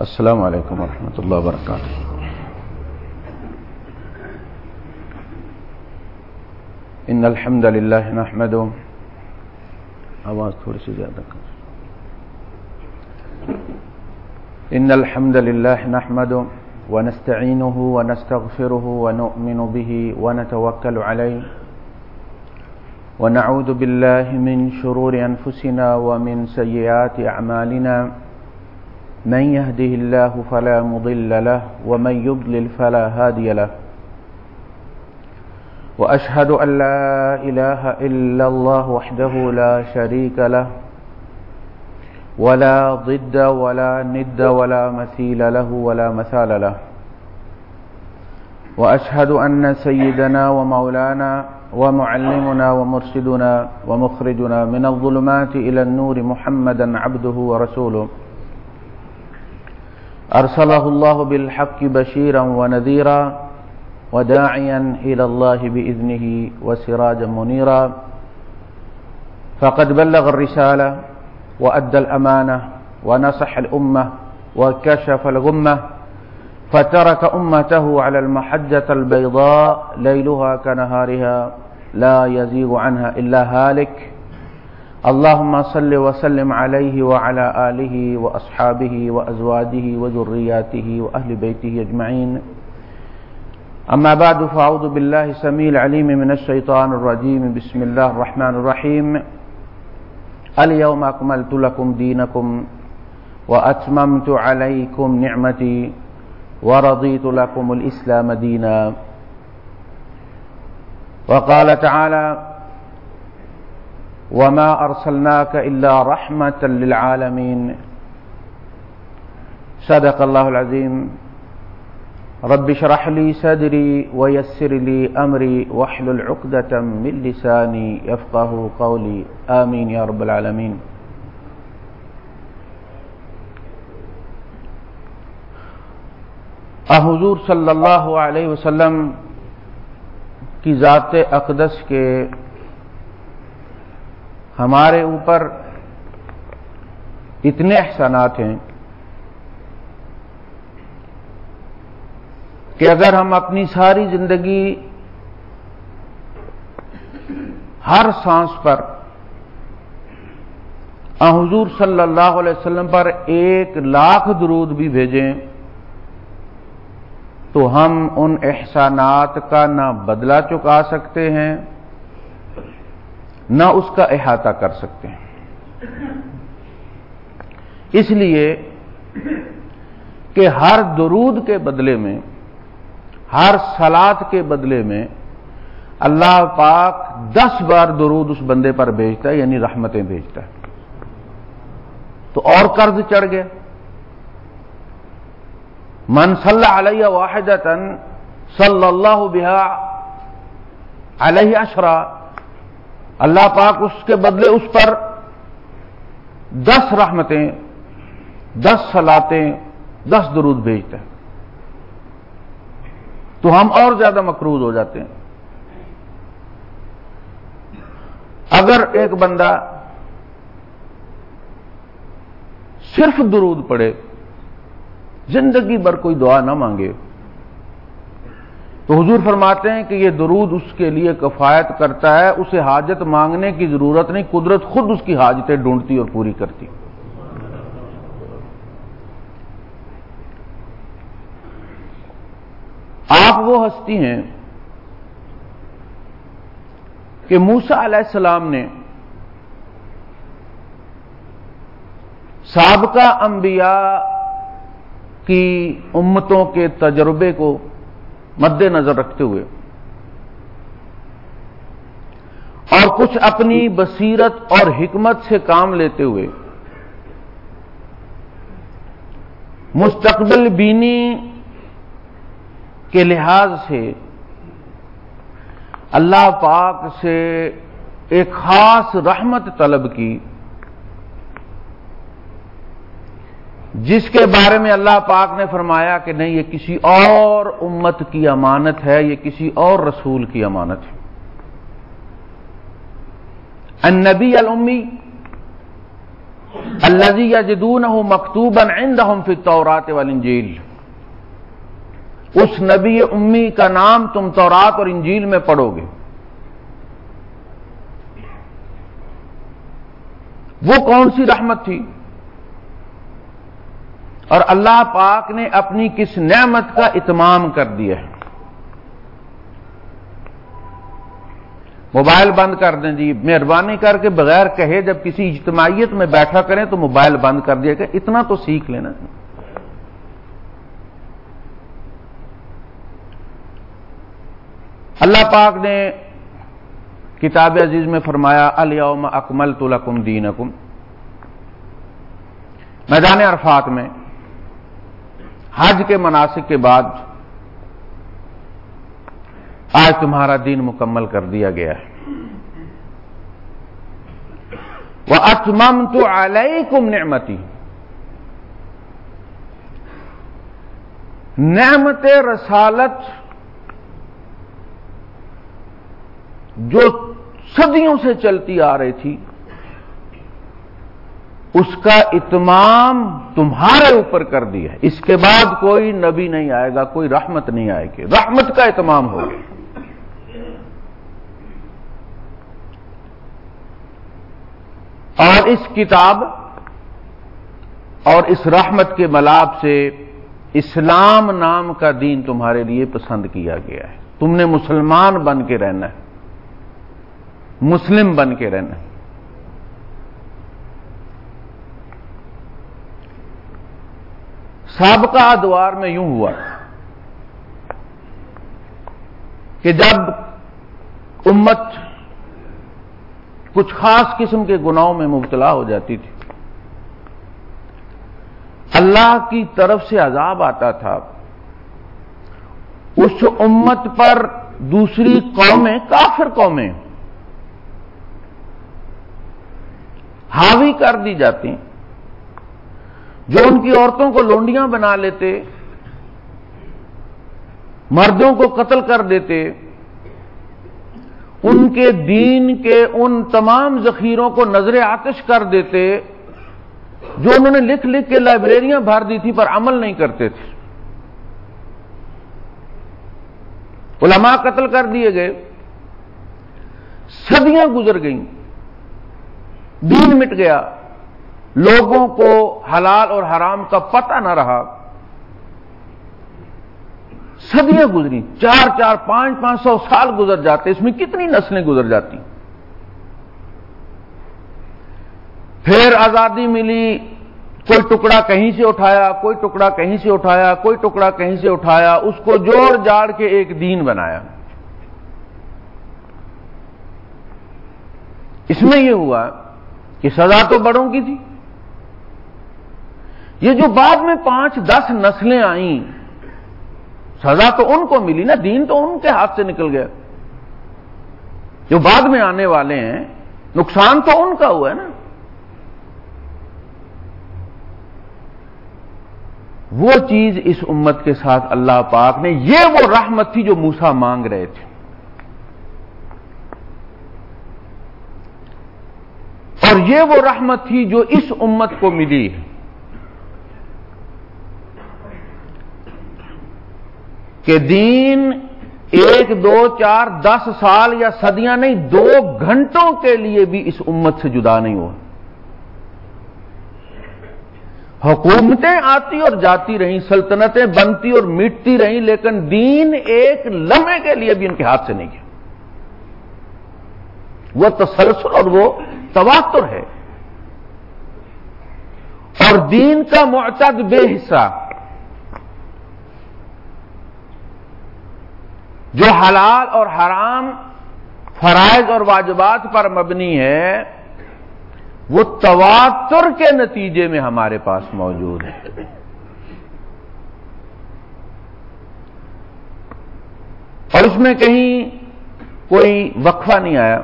السلام علیکم ورحمۃ اللہ وبرکاتہ۔ ان الحمد للہ نحمده آواز تھوڑی سی زیادہ کر۔ ان الحمد للہ نحمده ونستعينه ونستغفره ونؤمن به ونتوكل عليه ونعوذ بالله من شرور أنفسنا ومن سيئات أعمالنا من يهده الله فلا مضل له ومن يضلل فلا هادي له. وأشهد أن لا إله إلا الله وحده لا شريك له. ولا ضد ولا ند ولا مثيل له ولا مثال له. وأشهد أن سيدنا ومولانا ومعلمنا ومرشدنا ومخرجنا من الظلمات إلى النور محمدا عبده ورسوله. أرسله الله بالحق بشيرا ونذيرا وداعيا إلى الله بإذنه وسراجا منيرا. فقد بلغ الرسالة وأدى الأمانة ونصح الأمة وكشف الغمة فترك أمته على المحجة البيضاء ليلها كنهارها لا يزيغ عنها إلا هالك. اللهم صل وسلم عليه وعلى آله وأصحابه وأزواجه وذرياته وأهل بيته أجمعين أما بعد فأعوذ بالله سميع العليم من الشيطان الرجيم بسم الله الرحمن الرحيم اليوم أكملت لكم دينكم وأتممت عليكم نعمتي ورضيت لكم الإسلام دينا وقال تعالى وما أرسلناك إلا رحمة للعالمين. صدق الله العظيم. رب شرح لي صدري ويسر لي أمري واحلل عقدة من لساني يفقه قولي. آمين يا رب العالمين. حضور صلی اللہ علیہ وسلم کی ذات اقدس کے ہمارے اوپر اتنے احسانات ہیں کہ اگر ہم اپنی ساری زندگی ہر سانس پر حضور صلی اللہ علیہ وسلم پر ایک لاکھ درود بھی بھیجیں، تو ہم ان احسانات کا نہ بدلہ چکا سکتے ہیں۔ نہ اس کا احاطہ کر سکتے ہیں۔ اس لیے کہ ہر درود کے بدلے میں، ہر سلاد کے بدلے میں اللہ پاک دس بار درود اس بندے پر بھیجتا ہے یعنی رحمتیں بھیجتا ہے۔ تو اور قرض چڑھ گیا۔ من صلی علیہ واحد صلی اللہ بہا علیہ اشرا اللہ پاک اس کے بدلے اس پر دس رحمتیں، دس سلاتیں دس درود بھیجتے ہیں۔ تو ہم اور زیادہ مقروض ہو جاتے ہیں۔ اگر ایک بندہ صرف درود پڑے زندگی بھر کوئی دعا نہ مانگے تو حضور فرماتے ہیں کہ یہ درود اس کے لیے کفایت کرتا ہے، اسے حاجت مانگنے کی ضرورت نہیں، قدرت خود اس کی حاجتیں ڈھونڈتی اور پوری کرتی۔ آپ وہ ہستی ہیں کہ موسا علیہ السلام نے سابقہ انبیاء کی امتوں کے تجربے کو مد نظر رکھتے ہوئے۔ اور کچھ اپنی بصیرت اور حکمت سے کام لیتے ہوئے۔ مستقبل بینی کے لحاظ سے اللہ پاک سے ایک خاص رحمت طلب کی۔ جس کے بارے میں اللہ پاک نے فرمایا کہ نہیں، یہ کسی اور امت کی امانت ہے، یہ کسی اور رسول کی امانت ہے۔ النبی الامی الزی جدون مکتوب فی طورات والانجیل۔ اس نبی امی کا نام تم تورات اور انجیل میں پڑھو گے وہ کون سی رحمت تھی؟ اور اللہ پاک نے اپنی کس نعمت کا اتمام کر دیا ہے۔ موبائل بند کر دیں جی مہربانی کر کے بغیر کہے جب کسی اجتماعیت میں بیٹھا کریں تو موبائل بند کر دیا کہ اتنا تو سیکھ لینا۔ اللہ پاک نے کتاب عزیز میں فرمایا، الیوم اکمل تو لکم دین میدان عرفات میں حج کے مناسب کے بعد آج تمہارا دین مکمل کر دیا گیا ہے۔ وہ اتمم تو علیکم نعمتی نعمت رسالت جو صدیوں سے چلتی آ رہی تھی۔ اس کا اتمام تمہارے اوپر کر دیا ہے۔ اس کے بعد کوئی نبی نہیں آئے گا، کوئی رحمت نہیں آئے گی۔ رحمت کا اتمام ہو گیا۔ اور اس کتاب اور اس رحمت کے ملاب سے اسلام نام کا دین تمہارے لیے پسند کیا گیا ہے۔ تم نے مسلمان بن کے رہنا ہے، مسلم بن کے رہنا ہے۔ سابقہ ادوار میں یوں ہوا کہ جب امت کچھ خاص قسم کے گناہوں میں مبتلا ہو جاتی تھی، اللہ کی طرف سے عذاب آتا تھا، اس امت پر دوسری قومیں کافر قومیں حاوی کر دی جاتی۔ جو ان کی عورتوں کو لونڈیاں بنا لیتے، مردوں کو قتل کر دیتے، ان کے دین کے ان تمام ذخیروں کو نظر آتش کر دیتے، جو انہوں نے لکھ لکھ کے لائبریریاں بھر دی تھی پر عمل نہیں کرتے تھے۔ علماء قتل کر دیے گئے۔ صدیاں گزر گئیں۔ دین مٹ گیا۔ لوگوں کو حلال اور حرام کا پتہ نہ رہا۔ صدیاں گزری، چار چار، پانچ پانچ سو سال گزر جاتے، اس میں کتنی نسلیں گزر جاتی؟ پھر آزادی ملی، کوئی ٹکڑا کہیں سے اٹھایا، کوئی ٹکڑا کہیں سے اٹھایا، کوئی ٹکڑا کہیں سے اٹھایا، اس کو جوڑ جاڑ کے ایک دین بنایا۔ اس میں یہ ہوا کہ سزا تو بڑوں کی تھی۔ یہ جو بعد میں پانچ دس نسلیں آئیں، سزا تو ان کو ملی نا، دین تو ان کے ہاتھ سے نکل گیا۔ جو بعد میں آنے والے ہیں، نقصان تو ان کا ہوا ہے نا۔ وہ چیز اس امت کے ساتھ اللہ پاک نے، یہ وہ رحمت تھی جو موسا مانگ رہے تھے۔ اور یہ وہ رحمت تھی جو اس امت کو ملی۔ ہے کہ دین ایک دو چار دس سال یا صدیاں نہیں، دو گھنٹوں کے لیے بھی اس امت سے جدا نہیں ہوا۔ حکومتیں آتی اور جاتی رہیں، سلطنتیں بنتی اور مٹتی رہیں، لیکن دین ایک لمحے کے لیے بھی ان کے ہاتھ سے نہیں گیا۔ وہ تسلسل اور وہ تواتر ہے۔ اور دین کا معتد بے حصہ جو حلال اور حرام فرائض اور واجبات پر مبنی ہے، وہ تواتر کے نتیجے میں ہمارے پاس موجود ہے۔ اور اس میں کہیں کوئی وقفہ نہیں آیا۔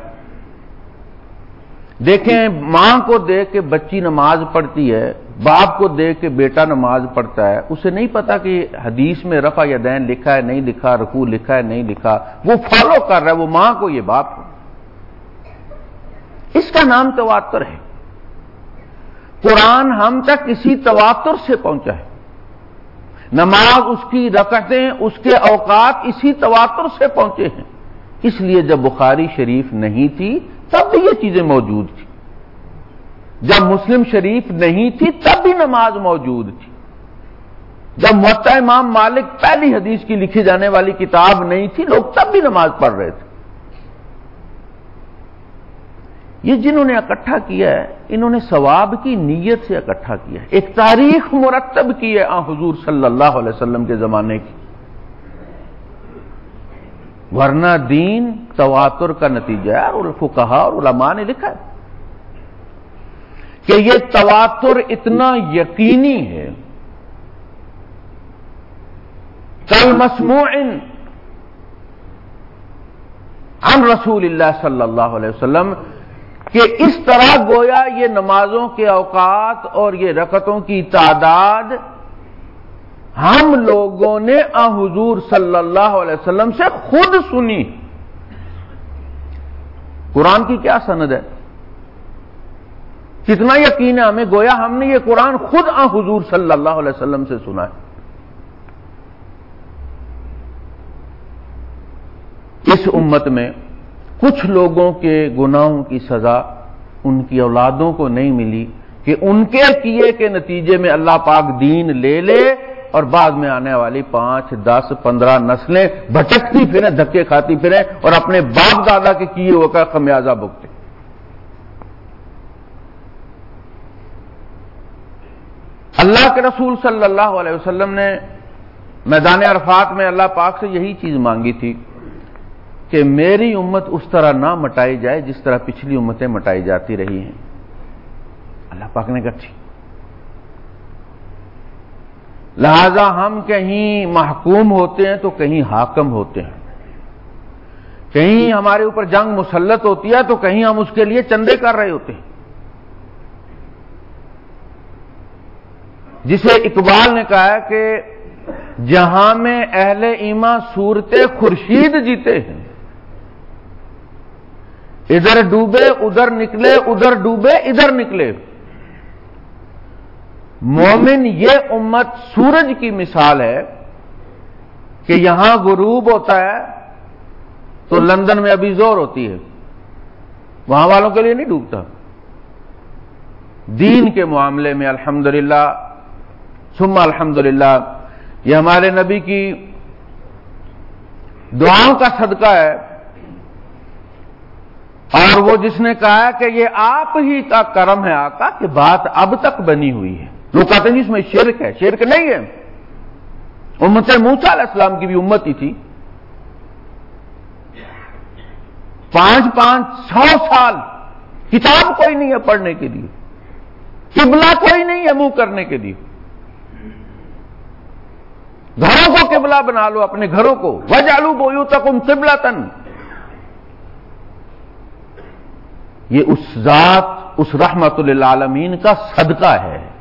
دیکھیں، ماں کو دیکھ کے بچی نماز پڑھتی ہے، باپ کو دیکھ کے بیٹا نماز پڑھتا ہے، اسے نہیں پتا کہ حدیث میں رفع یا دین لکھا ہے، نہیں لکھا، رکوع لکھا ہے، نہیں لکھا۔ وہ فالو کر رہا ہے، وہ ماں کو یہ باپ کو اس کا نام تواتر ہے۔ قرآن ہم تک کسی تواتر سے پہنچا ہے۔ نماز، اس کی رکعتیں، اس کے اوقات اسی تواتر سے پہنچے ہیں۔ اس لیے جب بخاری شریف نہیں تھی تب بھی یہ چیزیں موجود تھیں۔ جب مسلم شریف نہیں تھی، تب بھی نماز موجود تھی۔ جب محتا امام مالک پہلی حدیث کی لکھی جانے والی کتاب نہیں تھی، لوگ تب بھی نماز پڑھ رہے تھے۔ یہ جنہوں نے اکٹھا کیا ہے، انہوں نے ثواب کی نیت سے اکٹھا کیا ہے۔ ایک تاریخ مرتب کی ہے آ حضور صلی اللہ علیہ وسلم کے زمانے کی۔ ورنہ دین تواتر کا نتیجہ ہے اور کہا اور علماء نے لکھا ہے کہ یہ تواتر اتنا یقینی ہے۔ کل مسموع عن رسول اللہ صلی اللہ علیہ وسلم کہ اس طرح گویا یہ نمازوں کے اوقات اور یہ رکتوں کی تعداد ہم لوگوں نے آ حضور صلی اللہ علیہ وسلم سے خود سنی۔ قرآن کی کیا سند ہے؟ کتنا یقین ہے ہمیں؟ گویا ہم نے یہ قرآن خود آ حضور صلی اللہ علیہ وسلم سے سنا ہے۔ اس امت میں کچھ لوگوں کے گناہوں کی سزا ان کی اولادوں کو نہیں ملی کہ ان کے کیے کے نتیجے میں اللہ پاک دین لے لے۔ اور بعد میں آنے والی پانچ، دس، پندرہ نسلیں بھٹکتی پھریں، دھکے کھاتی پھریں اور اپنے باپ دادا کے کیے ہو کا خمیازہ بکتے اللہ کے رسول صلی اللہ علیہ وسلم نے میدان عرفات میں اللہ پاک سے یہی چیز مانگی تھی کہ میری امت اس طرح نہ مٹائی جائے جس طرح پچھلی امتیں مٹائی جاتی رہی ہیں۔ اللہ پاک نے کہا، ٹھیک۔ لہذا ہم کہیں محکوم ہوتے ہیں تو کہیں حاکم ہوتے ہیں۔ کہیں ہمارے اوپر جنگ مسلط ہوتی ہے تو کہیں ہم اس کے لیے چندے کر رہے ہوتے ہیں۔ جسے اقبال نے کہا کہ جہاں میں اہل ایما صورت خورشید جیتے ہیں، ادھر ڈوبے، ادھر نکلے، ادھر ڈوبے، ادھر نکلے۔ مومن یہ امت سورج کی مثال ہے کہ یہاں غروب ہوتا ہے تو لندن میں ابھی زور ہوتی ہے۔ وہاں والوں کے لیے نہیں ڈوبتا۔ دین کے معاملے میں الحمدللہ، ثم الحمد یہ ہمارے نبی کی دعاؤں کا صدقہ ہے۔ اور وہ جس نے کہا کہ یہ آپ ہی کا کرم ہے آقا، کہ بات اب تک بنی ہوئی ہے۔ وہ کہتے ہیں جی اس میں شرک ہے، شرک نہیں ہے۔ امت موسا علیہ السلام کی بھی امت ہی تھی۔ پانچ پانچ سو سال کتاب کوئی نہیں ہے پڑھنے کے لیے۔ قبلہ کوئی نہیں ہے منہ کرنے کے لیے۔ گھروں کو قبلہ بنا لو، اپنے گھروں کو۔ وجالو بویو تک ان قبلہ تن یہ اس ذات، اس رحمت للعالمین کا صدقہ ہے۔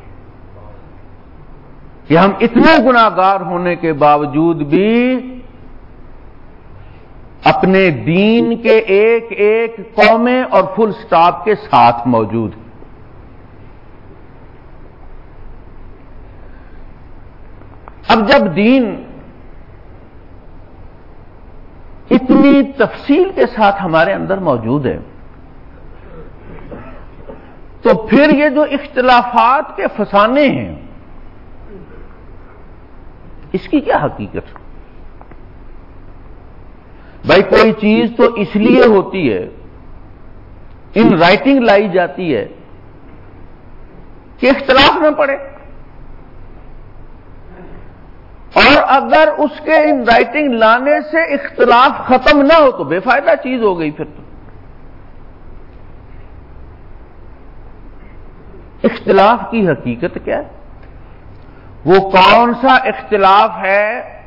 کہ ہم اتنے گناگار ہونے کے باوجود بھی اپنے دین کے ایک ایک قومیں اور فل سٹاپ کے ساتھ موجود ہیں۔ اب جب دین اتنی تفصیل کے ساتھ ہمارے اندر موجود ہے، تو پھر یہ جو اختلافات کے فسانے ہیں اس کی کیا حقیقت؟ بھائی کوئی چیز تو اس لیے ہوتی ہے، ان رائٹنگ لائی جاتی ہے کہ اختلاف نہ پڑے۔ اور اگر اس کے ان رائٹنگ لانے سے اختلاف ختم نہ ہو تو بے فائدہ چیز ہو گئی پھر تو۔ اختلاف کی حقیقت کیا ہے؟ وہ کون سا اختلاف ہے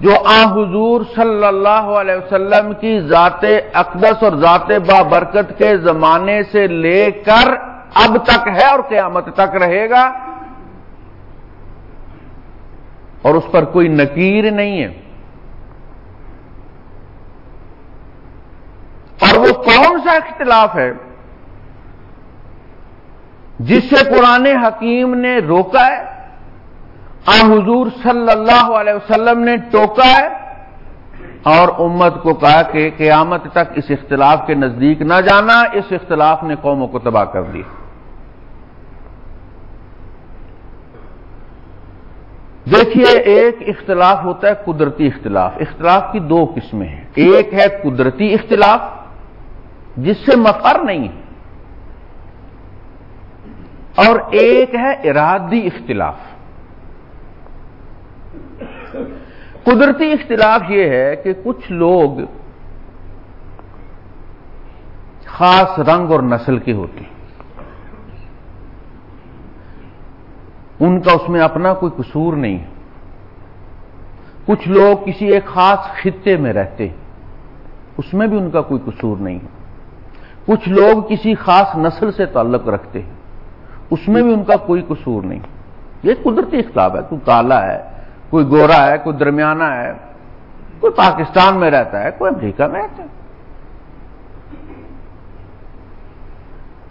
جو آ حضور صلی اللہ علیہ وسلم کی ذات اقدس اور ذات بابرکت کے زمانے سے لے کر اب تک ہے اور قیامت تک رہے گا؟ اور اس پر کوئی نکیر نہیں ہے۔ اور وہ کون سا اختلاف ہے جسے قرآن حکیم نے روکا ہے؟ آ حضور صلی اللہ علیہ وسلم نے ٹوکا ہے اور امت کو کہا کہ قیامت تک اس اختلاف کے نزدیک نہ جانا، اس اختلاف نے قوموں کو تباہ کر دی دیکھیے، ایک اختلاف ہوتا ہے قدرتی اختلاف۔ اختلاف کی دو قسمیں ہیں۔ ایک ہے قدرتی اختلاف، جس سے مفر نہیں ہے، اور ایک ہے ارادی اختلاف۔ قدرتی اختلاف یہ ہے کہ کچھ لوگ خاص رنگ اور نسل کے ہوتے ہیں۔ ان کا اس میں اپنا کوئی قصور نہیں۔ ہے کچھ لوگ کسی ایک خاص خطے میں رہتے اس میں بھی ان کا کوئی قصور نہیں۔ ہے کچھ لوگ کسی خاص نسل سے تعلق رکھتے ہیں۔ اس میں بھی ان کا کوئی قصور نہیں۔ یہ قدرتی اختلاف ہے۔ کوئی کالا ہے۔ کوئی گورا ہے، کوئی درمیانہ ہے، کوئی پاکستان میں رہتا ہے، کوئی امریکہ میں رہتا ہے۔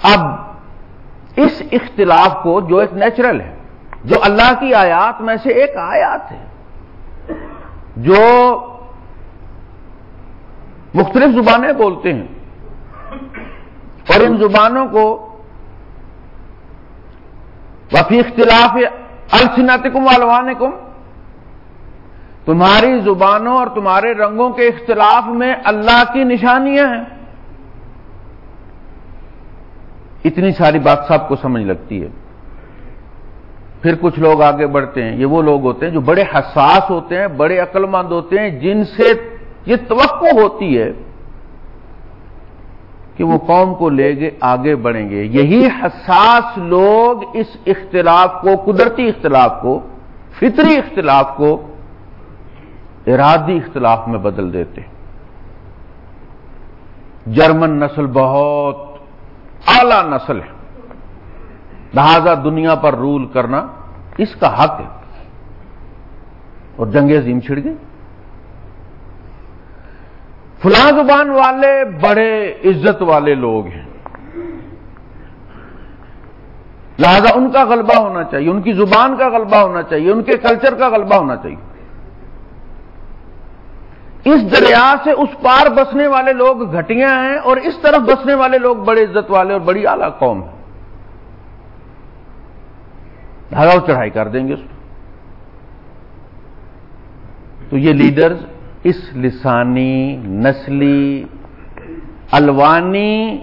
اب اس اختلاف کو جو ایک نیچرل ہے، جو اللہ کی آیات میں سے ایک آیات ہے، جو مختلف زبانیں بولتے ہیں، اور ان زبانوں کو وفی اختلاف السنتکم والوانکم تمہاری زبانوں اور تمہارے رنگوں کے اختلاف میں اللہ کی نشانیاں ہیں۔ اتنی ساری بات سب کو سمجھ لگتی ہے۔ پھر کچھ لوگ آگے بڑھتے ہیں۔ یہ وہ لوگ ہوتے ہیں جو بڑے حساس ہوتے ہیں، بڑے عقل مند ہوتے ہیں، جن سے یہ توقع ہوتی ہے کہ وہ قوم کو لے گے آگے بڑھیں گے۔ یہی حساس لوگ اس اختلاف کو، قدرتی اختلاف کو، فطری اختلاف کو ارادی اختلاف میں بدل دیتے جرمن نسل بہت اعلی نسل ہے لہذا دنیا پر رول کرنا اس کا حق ہے اور جنگ عظیم چھڑ گئی فلاں زبان والے بڑے عزت والے لوگ ہیں لہذا ان کا غلبہ ہونا چاہیے ان کی زبان کا غلبہ ہونا چاہیے ان کے کلچر کا غلبہ ہونا چاہیے اس دریا سے اس پار بسنے والے لوگ گھٹیاں ہیں اور اس طرف بسنے والے لوگ بڑے عزت والے اور بڑی اعلی قوم ہیں۔ دھاگا چڑھائی کر دیں گے اس کو تو یہ لیڈرز اس لسانی، نسلی، الوانی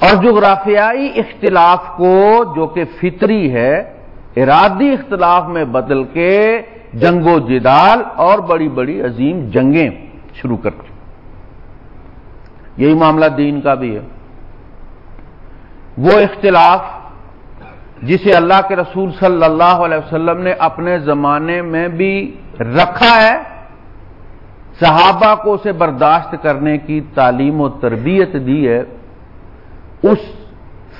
اور جغرافیائی اختلاف کو جو کہ فطری ہے، ارادی اختلاف میں بدل کے جنگ و جدال اور بڑی بڑی عظیم جنگیں شروع کرتی یہی معاملہ دین کا بھی ہے۔ وہ اختلاف جسے اللہ کے رسول صلی اللہ علیہ وسلم نے اپنے زمانے میں بھی رکھا ہے، صحابہ کو اسے برداشت کرنے کی تعلیم و تربیت دی ہے، اس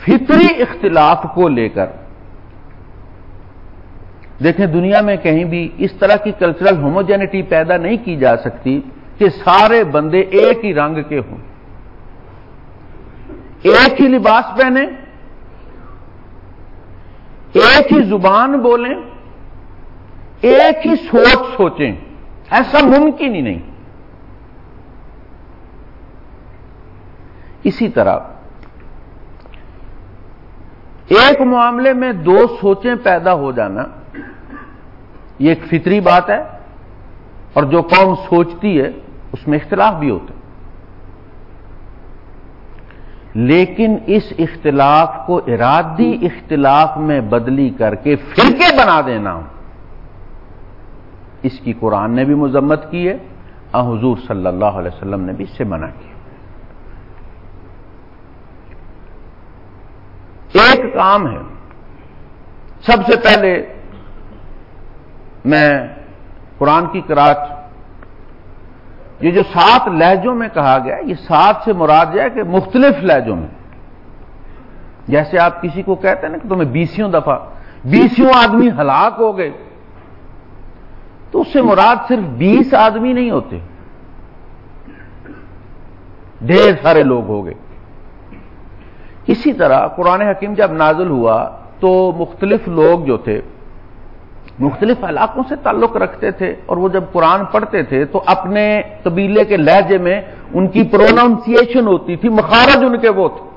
فطری اختلاف کو لے کر۔ دیکھیں دنیا میں کہیں بھی اس طرح کی کلچرل ہوموجینٹی پیدا نہیں کی جا سکتی کہ سارے بندے ایک ہی رنگ کے ہوں۔ ایک ہی لباس پہنے ایک ہی زبان بولیں، ایک ہی سوچ سوچیں، ایسا ممکن ہی نہیں۔ اسی طرح ایک معاملے میں دو سوچیں پیدا ہو جانا یہ ایک فطری بات ہے اور جو قوم سوچتی ہے، اس میں اختلاف بھی ہوتا ہے۔ لیکن اس اختلاف کو ارادی اختلاف میں بدلی کر کے فرقے بنا دینا۔ اس کی قرآن نے بھی مذمت کی ہے حضور صلی اللہ علیہ وسلم نے بھی اس سے منع کیا۔ ایک کام ہے، سب سے پہلے میں قرآن کی کراچ یہ جو سات لہجوں میں کہا گیا یہ سات سے مراد ہے کہ مختلف لہجوں میں۔ جیسے آپ کسی کو کہتے ہیں نا کہ تمہیں بیسوں دفعہ بیسوں آدمی ہلاک ہو گئے۔ تو اس سے مراد صرف بیس آدمی نہیں ہوتے۔ ڈھیر سارے لوگ ہو گئے۔ اسی طرح قرآن حکیم جب نازل ہوا تو مختلف لوگ جو تھے مختلف علاقوں سے تعلق رکھتے تھے اور وہ جب قرآن پڑھتے تھے تو اپنے قبیلے کے لہجے میں ان کی پروناؤنسیشن ہوتی تھی مخارج ان کے وہ تھے۔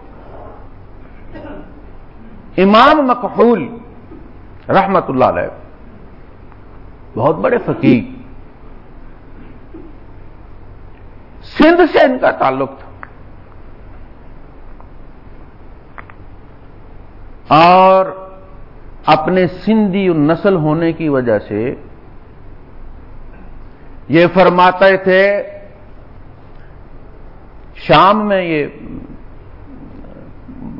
امام مقبول رحمت اللہ علیہ بہت بڑے فقیر سندھ سے ان کا تعلق تھا۔ اور اپنے سندھی نسل ہونے کی وجہ سے یہ فرماتے تھے، شام میں یہ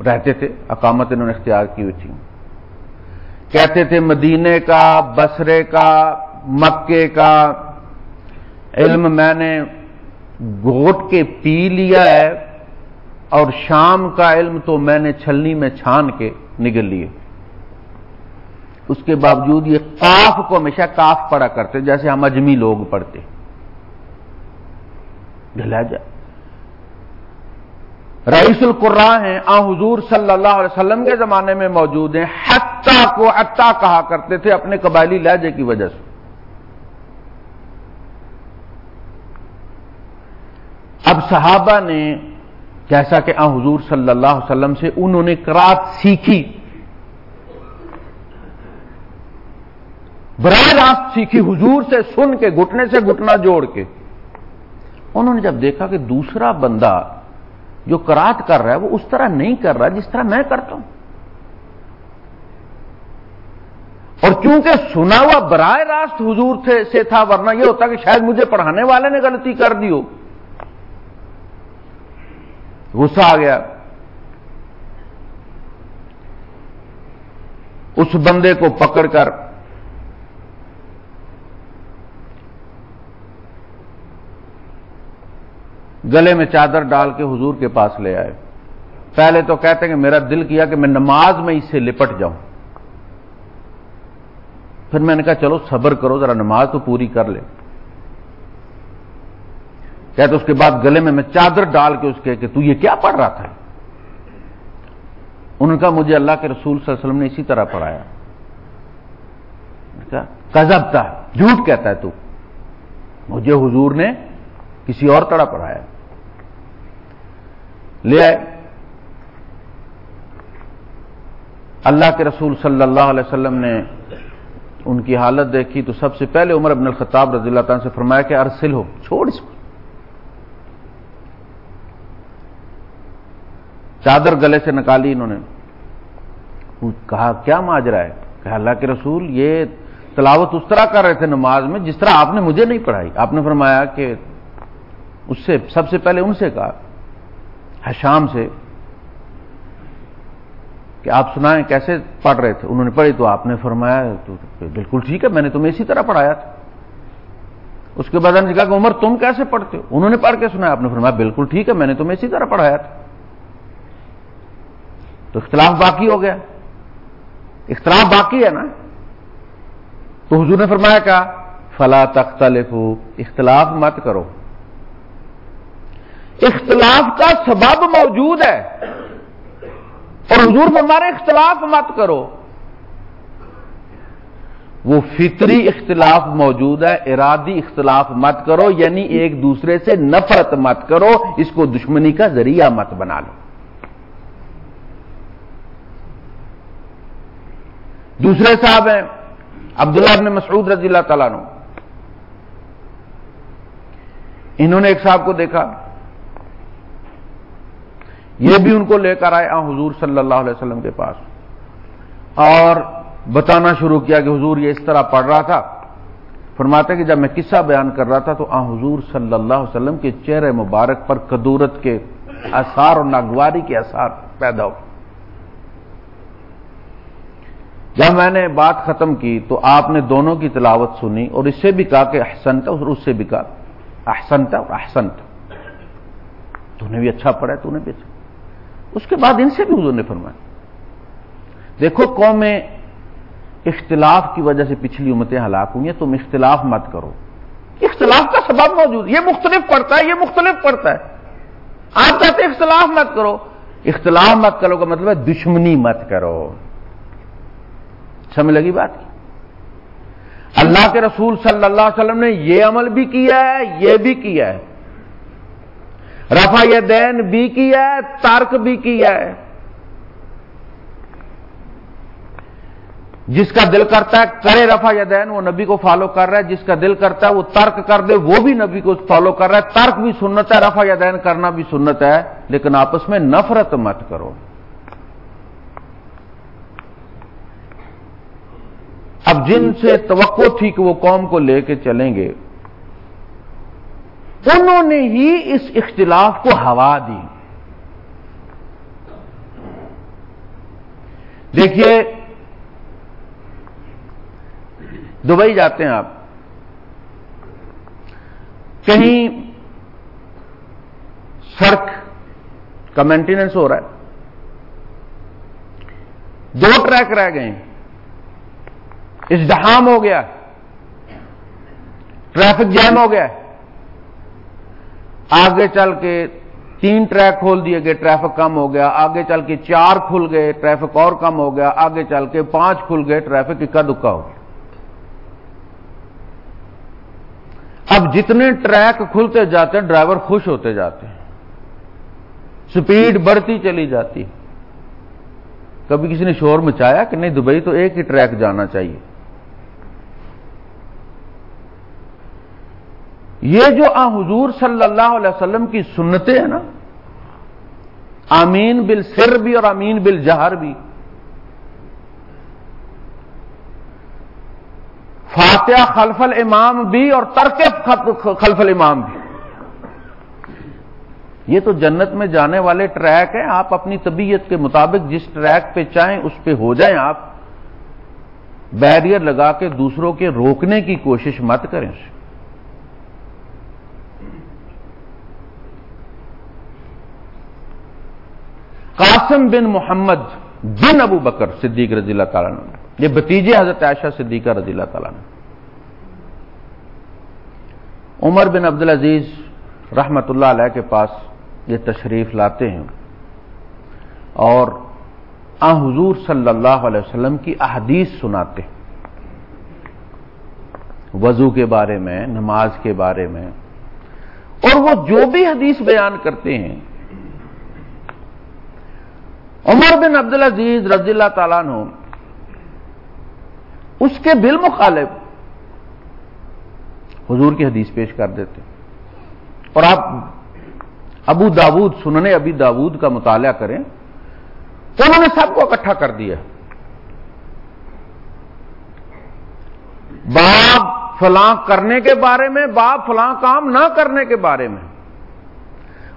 رہتے تھے، اقامت انہوں نے اختیار کی ہوئی تھی۔ کہتے تھے مدینے کا بسرے کا، مکے کا، علم میں نے گوٹ کے پی لیا ہے اور شام کا علم تو میں نے چھلنی میں چھان کے نگل لیے۔ اس کے باوجود یہ کاف کو ہمیشہ کاف پڑا کرتے، جیسے ہم اجمی لوگ پڑھتے۔ رئیس القرا ہیں، آ حضور صلی اللہ علیہ وسلم کے زمانے میں موجود ہیں حتہ کو اٹا کہا کرتے تھے اپنے قبائلی لہجے کی وجہ سے۔ اب صحابہ نے، جیسا کہ آ حضور صلی اللہ علیہ وسلم سے انہوں نے کرات سیکھی براہ راست سیکھی حضور سے سن کے، گھٹنے سے گھٹنا جوڑ کے۔ انہوں نے جب دیکھا کہ دوسرا بندہ جو کرات کر رہا ہے، وہ اس طرح نہیں کر رہا جس طرح میں کرتا ہوں۔ اور چونکہ سنا ہوا براہ راست حضور تھے سے تھا، ورنہ یہ ہوتا کہ شاید مجھے پڑھانے والے نے غلطی کر دی ہو۔ غصہ آ گیا۔ اس بندے کو پکڑ کر گلے میں چادر ڈال کے حضور کے پاس لے آئے۔ پہلے تو کہتے ہیں کہ میرا دل کیا کہ میں نماز میں اس سے لپٹ جاؤں۔ پھر میں نے کہا چلو صبر کرو، ذرا نماز تو پوری کر لے۔ کہتے اس کے بعد گلے میں میں چادر ڈال کے اس کے کہ تو یہ کیا پڑھ رہا تھا؟ انہوں نے کہا مجھے اللہ کے رسول صلی اللہ علیہ وسلم نے اسی طرح پڑھایا۔ کزب تھا، جھوٹ کہتا ہے تو۔ مجھے حضور نے کسی اور طرح پڑھایا۔ لے آئے۔ اللہ کے رسول صلی اللہ علیہ وسلم نے ان کی حالت دیکھی تو سب سے پہلے عمر ابن الخطاب رضی اللہ تعالیٰ سے فرمایا کہ ارسل ہو، چھوڑ اس کو۔ چادر گلے سے نکالی انہوں نے۔ کہا، کیا ماجرا ہے؟ کہ اللہ کے رسول، یہ تلاوت اس طرح کر رہے تھے نماز میں جس طرح آپ نے مجھے نہیں پڑھائی۔ آپ نے فرمایا کہ اس سے سب سے پہلے ان سے کہا، حشام سے، کہ آپ سنائیں کیسے پڑھ رہے تھے؟ انہوں نے پڑھی تو آپ نے فرمایا، تو بالکل ٹھیک ہے، میں نے تمہیں اسی طرح پڑھایا تھا۔ اس کے بعد نے کہا کہ عمر، تم کیسے پڑھتے ہو؟ انہوں نے پڑھ کے سنا آپ نے فرمایا، بالکل ٹھیک ہے، میں نے تمہیں اسی طرح پڑھایا تھا۔ تو اختلاف باقی ہو گیا۔ اختلاف باقی ہے نا؟ تو حضور نے فرمایا کیا فلا تختلف اختلاف مت کرو۔ اختلاف کا سبب موجود ہے۔ اور حضور ہمارے اختلاف مت کرو۔ وہ فطری اختلاف موجود ہے، ارادی اختلاف مت کرو یعنی ایک دوسرے سے نفرت مت کرو، اس کو دشمنی کا ذریعہ مت بنا لو۔ دوسرے صاحب ہیں، عبداللہ ابن مسعود رضی اللہ تعالیٰ نے انہوں نے ایک صاحب کو دیکھا۔ یہ بھی ان کو لے کر آئے حضور صلی اللہ علیہ وسلم کے پاس۔ اور بتانا شروع کیا کہ حضور یہ اس طرح پڑھ رہا تھا۔ فرماتے کہ جب میں قصہ بیان کر رہا تھا تو آ، حضور صلی اللہ علیہ وسلم کے چہرے مبارک پر کدورت کے اثار اور ناگواری کے اثار پیدا ہو جب میں نے بات ختم کی تو آپ نے دونوں کی تلاوت سنی اور اس سے بھی کہا کہ احسنت، اور اس سے بھی کہا، احسنت، اور احسنت۔ تو نے بھی اچھا پڑھا تو نے بھی اچھا اس کے بعد ان سے بھی حضور نے فرمایا۔ دیکھو قوم اختلاف کی وجہ سے پچھلی امتیں ہلاک ہوئی ہیں، تم اختلاف مت کرو۔ اختلاف کا سبب موجود، یہ مختلف پڑتا ہے، یہ مختلف پڑتا ہے۔ آپ کہتے اختلاف مت کرو۔ اختلاف مت کرو کا مطلب ہے دشمنی مت کرو۔ سمجھ لگی بات؟ کی اللہ کے رسول صلی اللہ علیہ وسلم نے یہ عمل بھی کیا ہے، یہ بھی کیا ہے۔ رفا دین بھی کیا ہے، ترک بھی کیا ہے۔ جس کا دل کرتا ہے کرے رفا دین، وہ نبی کو فالو کر رہا ہے۔ جس کا دل کرتا ہے، وہ ترک کر دے۔ وہ بھی نبی کو فالو کر رہا ہے۔ ترک بھی سنت ہے رفا دین کرنا بھی سنت ہے۔ لیکن آپس میں نفرت مت کرو۔ اب جن سے توقع تھی کہ وہ قوم کو لے کے چلیں گے انہوں نے ہی اس اختلاف کو ہوا دی۔ دیکھیے، دبئی جاتے ہیں آپ۔ کہیں سڑک کا مینٹیننس ہو رہا ہے۔ دو ٹریک رہ گئے۔ ازدحام ہو گیا۔ ٹریفک جیم ہو گیا۔ آگے چل کے تین ٹریک کھول دیے گئے، ٹریفک کم ہو گیا، آگے چل کے چار کھل گئے، ٹریفک اور کم ہو گیا، آگے چل کے پانچ کھل گئے، ٹریفک اکا دکا ہو گیا۔ اب جتنے ٹریک کھلتے جاتے ہیں، ڈرائیور خوش ہوتے جاتے ہیں۔ سپیڈ بڑھتی چلی جاتی۔ کبھی کسی نے شور مچایا کہ نہیں، دبئی تو ایک ہی ٹریک جانا چاہیے۔ یہ جو آ حضور صلی اللہ علیہ وسلم کی سنتیں ہیں نا، آمین بل سر بھی اور آمین بل جہر بھی۔ فاتحہ خلف الامام بھی اور ترک خلف الامام بھی۔ یہ تو جنت میں جانے والے ٹریک ہیں، آپ اپنی طبیعت کے مطابق جس ٹریک پہ چاہیں اس پہ ہو جائیں آپ۔ بیریئر لگا کے دوسروں کے روکنے کی کوشش مت کریں۔ اسے قاسم بن محمد بن ابو بکر صدیق رضی اللہ تعالیٰ نے یہ بتیجے حضرت عائشہ صدیقہ رضی اللہ تعالیٰ نے عمر بن عبد العزیز رحمت اللہ علیہ کے پاس یہ تشریف لاتے ہیں۔ اور آ حضور صلی اللہ علیہ وسلم کی احادیث سناتے ہیں۔ وضو کے بارے میں، نماز کے بارے میں۔ اور وہ جو بھی حدیث بیان کرتے ہیں عمر بن عبد العزیز رضی اللہ تعالیٰ نے اس کے بالمخالف حضور کی حدیث پیش کر دیتے۔ اور آپ ابو داود، سننے ابھی داود کا مطالعہ کریں تو انہوں نے سب کو اکٹھا کر دیا۔ باپ فلاں کرنے کے بارے میں، باپ فلاں کام نہ کرنے کے بارے میں۔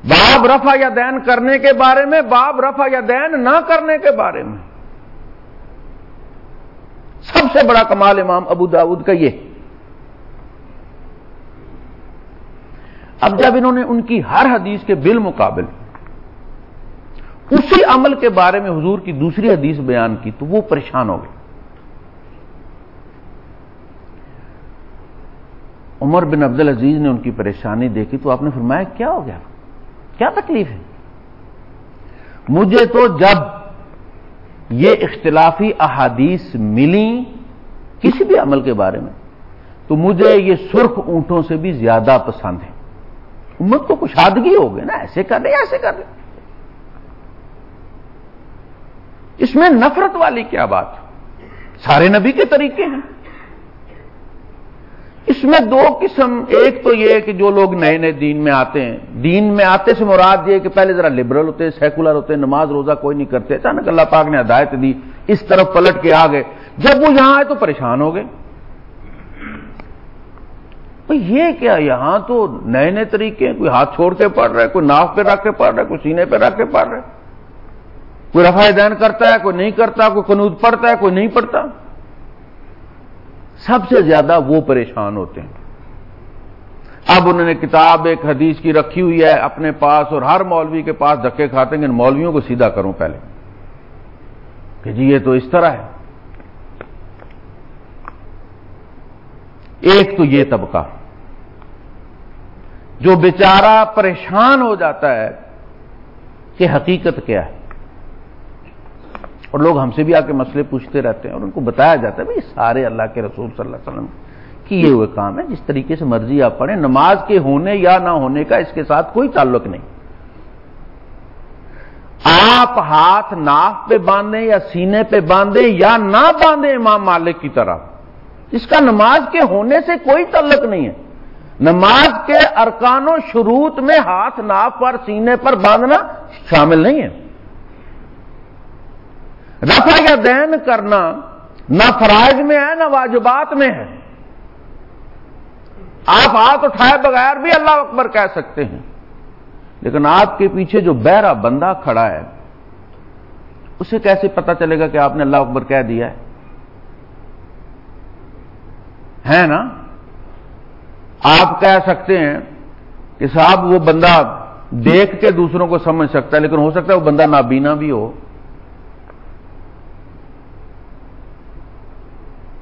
باب رفع یا دین کرنے کے بارے میں، باب رفع یا دین نہ کرنے کے بارے میں۔ سب سے بڑا کمال امام ابو داود کا یہ۔ اب جب انہوں نے ان کی ہر حدیث کے بالمقابل اسی عمل کے بارے میں حضور کی دوسری حدیث بیان کی تو وہ پریشان ہو گئے۔ عمر بن عبد العزیز نے ان کی پریشانی دیکھی تو آپ نے فرمایا، کیا ہو گیا؟ کیا تکلیف ہے؟ مجھے تو جب یہ اختلافی احادیث ملی کسی بھی عمل کے بارے میں، تو مجھے یہ سرخ اونٹوں سے بھی زیادہ پسند ہے۔ امت کو کشادگی ہو گئی نا، ایسے کر رہے، ایسے کر رہے۔ اس میں نفرت والی کیا بات؟ سارے نبی کے طریقے ہیں۔ اس میں دو قسم، ایک تو یہ کہ جو لوگ نئے نئے دین میں آتے ہیں، دین میں آتے سے مراد یہ کہ پہلے ذرا لبرل ہوتے سیکولر ہوتے، نماز روزہ کوئی نہیں کرتے، اچانک اللہ پاک نے ہدایت دی، اس طرف پلٹ کے آ گئے۔ جب وہ یہاں آئے تو پریشان ہو گئے۔ یہ کیا، یہاں تو نئے نئے طریقے ہیں، کوئی ہاتھ چھوڑ کے پڑھ رہا ہے، کوئی ناف پہ رکھ کے پڑھ رہا ہے، کوئی سینے پہ رکھ کے پڑھ رہا ہے۔ کوئی رفا دین کرتا ہے، کوئی نہیں کرتا، کوئی قنوت پڑھتا ہے، کوئی نہیں پڑھتا۔ سب سے زیادہ وہ پریشان ہوتے ہیں۔ اب انہوں نے کتاب ایک حدیث کی رکھی ہوئی ہے، اپنے پاس اور ہر مولوی کے پاس دھکے کھاتے ہیں ان مولویوں کو سیدھا کروں پہلے۔ کہ جی یہ تو اس طرح ہے۔ ایک تو یہ طبقہ، جو بیچارہ پریشان ہو جاتا ہے کہ حقیقت کیا ہے؟ اور لوگ ہم سے بھی آ کے مسئلے پوچھتے رہتے ہیں اور ان کو بتایا جاتا ہے بھائی سارے اللہ کے رسول صلی اللہ علیہ وسلم کیے ہوئے کام ہے جس طریقے سے مرضی آپ پڑھیں نماز کے ہونے یا نہ ہونے کا اس کے ساتھ کوئی تعلق نہیں۔ آپ ہاتھ ناف پہ باندھیں یا سینے پہ باندھیں یا نہ باندھیں امام مالک کی طرح اس کا نماز کے ہونے سے کوئی تعلق نہیں ہے۔ نماز کے ارکان و شروط میں ہاتھ ناف پر سینے پر باندھنا شامل نہیں ہے۔ رفع یا دین کرنا نہ فرائض میں ہے، نہ واجبات میں ہے۔ آپ ہاتھ اٹھائے بغیر بھی اللہ اکبر کہہ سکتے ہیں۔ لیکن آپ کے پیچھے جو بہرا بندہ کھڑا ہے، اسے کیسے پتا چلے گا کہ آپ نے اللہ اکبر کہہ دیا ہے نا؟ آپ کہہ سکتے ہیں کہ صاحب وہ بندہ دیکھ کے دوسروں کو سمجھ سکتا ہے، لیکن ہو سکتا ہے وہ بندہ نابینا بھی ہو۔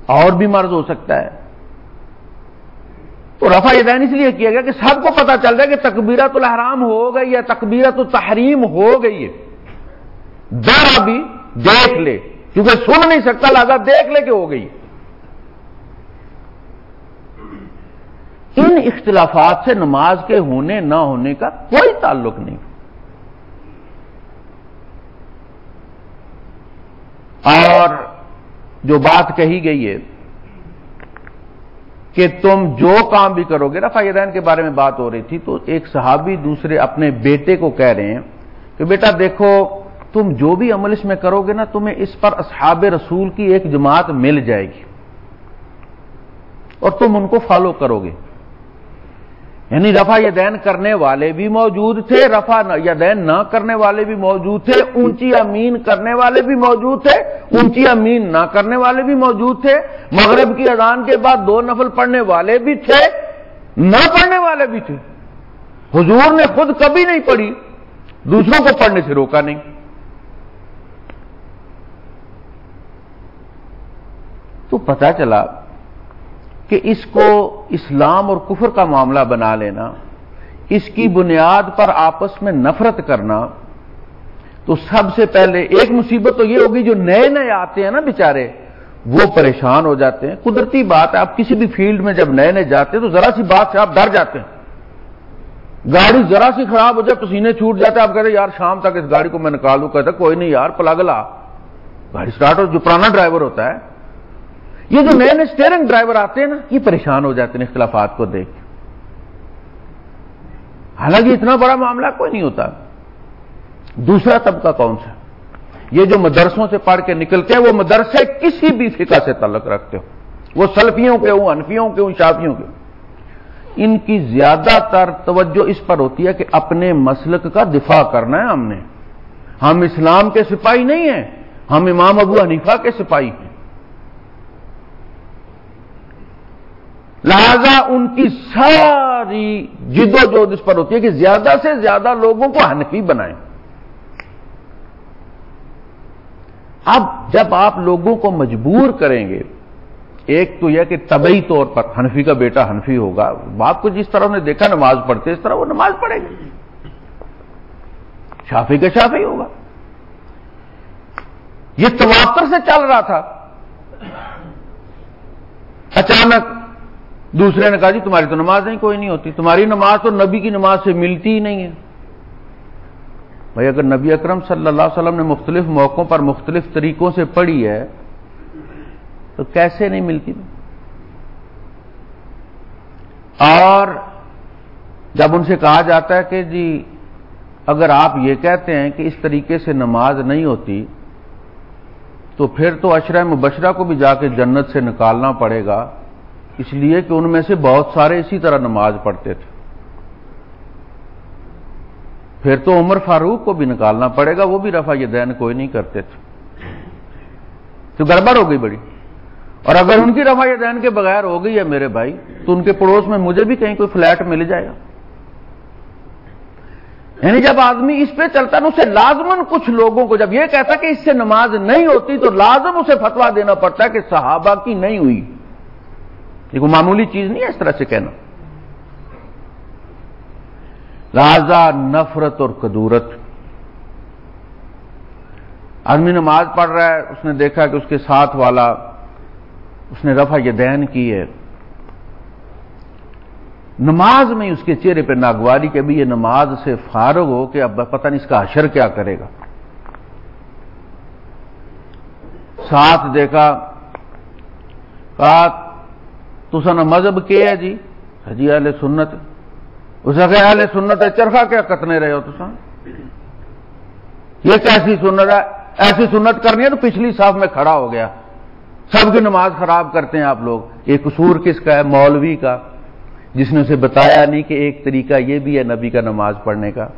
اور بھی مرض ہو سکتا ہے۔ تو رفع دین اس لیے کیا گیا کہ سب کو پتا چل جائے کہ تکبیرت الحرام ہو گئی یا تکبیرت التحریم ہو گئی ہے۔ ذرا بھی دیکھ لے، کیونکہ سن نہیں سکتا، لہذا دیکھ لے کہ ہو گئی۔ ان اختلافات سے نماز کے ہونے، نہ ہونے کا کوئی تعلق نہیں۔ اور جو بات کہی گئی ہے کہ تم جو کام بھی کرو گے رفا دین کے بارے میں بات ہو رہی تھی، تو ایک صحابی دوسرے اپنے بیٹے کو کہہ رہے ہیں کہ بیٹا دیکھو، تم جو بھی عمل اس میں کرو گے نا، تمہیں اس پر اصحاب رسول کی ایک جماعت مل جائے گی اور تم ان کو فالو کرو گے۔ یعنی رفا یا دین کرنے والے بھی موجود تھے رفا یا دین نہ کرنے والے بھی موجود تھے، اونچی امین کرنے والے بھی موجود تھے، اونچی امین نہ کرنے والے بھی موجود تھے۔ مغرب کی اذان کے بعد دو نفل پڑھنے والے بھی تھے، نہ پڑھنے والے بھی تھے۔ حضور نے خود کبھی نہیں پڑھی، دوسروں کو پڑھنے سے روکا نہیں۔ تو پتا چلا کہ اس کو اسلام اور کفر کا معاملہ بنا لینا، اس کی بنیاد پر آپس میں نفرت کرنا، تو سب سے پہلے ایک مصیبت تو یہ ہوگی، جو نئے نئے آتے ہیں نا بےچارے وہ پریشان ہو جاتے ہیں۔ قدرتی بات ہے، آپ کسی بھی فیلڈ میں جب نئے نئے جاتے ہیں، تو ذرا سی بات سے آپ ڈر جاتے ہیں۔ گاڑی ذرا سی خراب ہو جائے، پسینے چھوٹ جاتے ہیں، آپ کہتے ہیں، یار، شام تک اس گاڑی کو میں نکالوں کہتا کوئی نہیں یار پلگ لا۔ گاڑی سٹارٹ ہو، جو پرانا ڈرائیور ہوتا ہے یہ جو نئے نئے اسٹیئرنگ ڈرائیور آتے ہیں نا، یہ پریشان ہو جاتے ہیں اختلافات کو دیکھ حالانکہ اتنا بڑا معاملہ کوئی نہیں ہوتا۔ دوسرا طبقہ کون سا؟ یہ جو مدرسوں سے پڑھ کے نکلتے ہیں، وہ مدرسے کسی بھی فقہ سے تعلق رکھتے ہو وہ سلفیوں کے ہوں، انفیوں کے ہوں، شافیوں کے ان کی زیادہ تر توجہ اس پر ہوتی ہے کہ اپنے مسلک کا دفاع کرنا ہے ہم نے۔ ہم اسلام کے سپاہی نہیں ہیں، ہم امام ابو حنیفہ کے سپاہی ہیں۔ لہذا ان کی ساری جد و جہد اس پر ہوتی ہے کہ زیادہ سے زیادہ لوگوں کو حنفی بنائیں۔ اب جب آپ لوگوں کو مجبور کریں گے، ایک تو یہ کہ طبی طور پر حنفی کا بیٹا حنفی ہوگا باپ کو جس طرح نے دیکھا نماز پڑھتے، اس طرح وہ نماز پڑھے گی شافی کا شافی ہوگا۔ یہ تواتر سے چل رہا تھا۔ اچانک دوسرے نے کہا جی تمہاری تو نماز نہیں، کوئی نہیں ہوتی۔ تمہاری نماز تو نبی کی نماز سے ملتی ہی نہیں ہے۔ بھائی، اگر نبی اکرم صلی اللہ علیہ وسلم نے مختلف موقعوں پر مختلف طریقوں سے پڑھی ہے، تو کیسے نہیں ملتی؟ اور جب ان سے کہا جاتا ہے کہ جی اگر آپ یہ کہتے ہیں کہ اس طریقے سے نماز نہیں ہوتی، تو پھر تو اشرہ مبشرہ کو بھی جا کے جنت سے نکالنا پڑے گا۔ اس لیے کہ ان میں سے بہت سارے اسی طرح نماز پڑھتے تھے۔ پھر تو عمر فاروق کو بھی نکالنا پڑے گا، وہ بھی رفع یہ دین کوئی نہیں کرتے تھے۔ تو گڑبڑ ہو گئی بڑی۔ اور اگر ان کی رفع یہ دین کے بغیر ہو گئی ہے میرے بھائی، تو ان کے پڑوس میں مجھے بھی کہیں کوئی فلیٹ مل جائے گا۔ یعنی جب آدمی اس پہ چلتا نا اسے لازمن کچھ لوگوں کو جب یہ کہتا کہ اس سے نماز نہیں ہوتی تو لازم اسے فتوا دینا پڑتا ہے کہ صحابہ کی نہیں ہوئی۔ یہ کوئی معمولی چیز نہیں ہے اس طرح سے کہنا۔ راجا نفرت اور کدورت۔ آدمی نماز پڑھ رہا ہے، اس نے دیکھا کہ اس کے ساتھ والا، اس نے رفع یہ دین کی ہے۔ نماز میں اس کے چہرے پہ ناگواری کے بھی یہ نماز سے فارغ ہو کہ اب پتہ نہیں اس کا اشر کیا کرے گا۔ ساتھ دیکھا، کہا تو سن مذہب کیا ہے جی؟ جی اہل سنت۔ اس نے کہا اہل سنت ہے چرخا کیا کتنے رہے ہو تو یہ کیسی سنت ہے؟ ایسی سنت کرنی ہے تو پچھلی صاف میں کھڑا ہو گیا۔ سب کی نماز خراب کرتے ہیں آپ لوگ۔ یہ قصور کس کا ہے؟ مولوی کا۔ جس نے اسے بتایا نہیں کہ ایک طریقہ یہ بھی ہے نبی کا نماز پڑھنے کا۔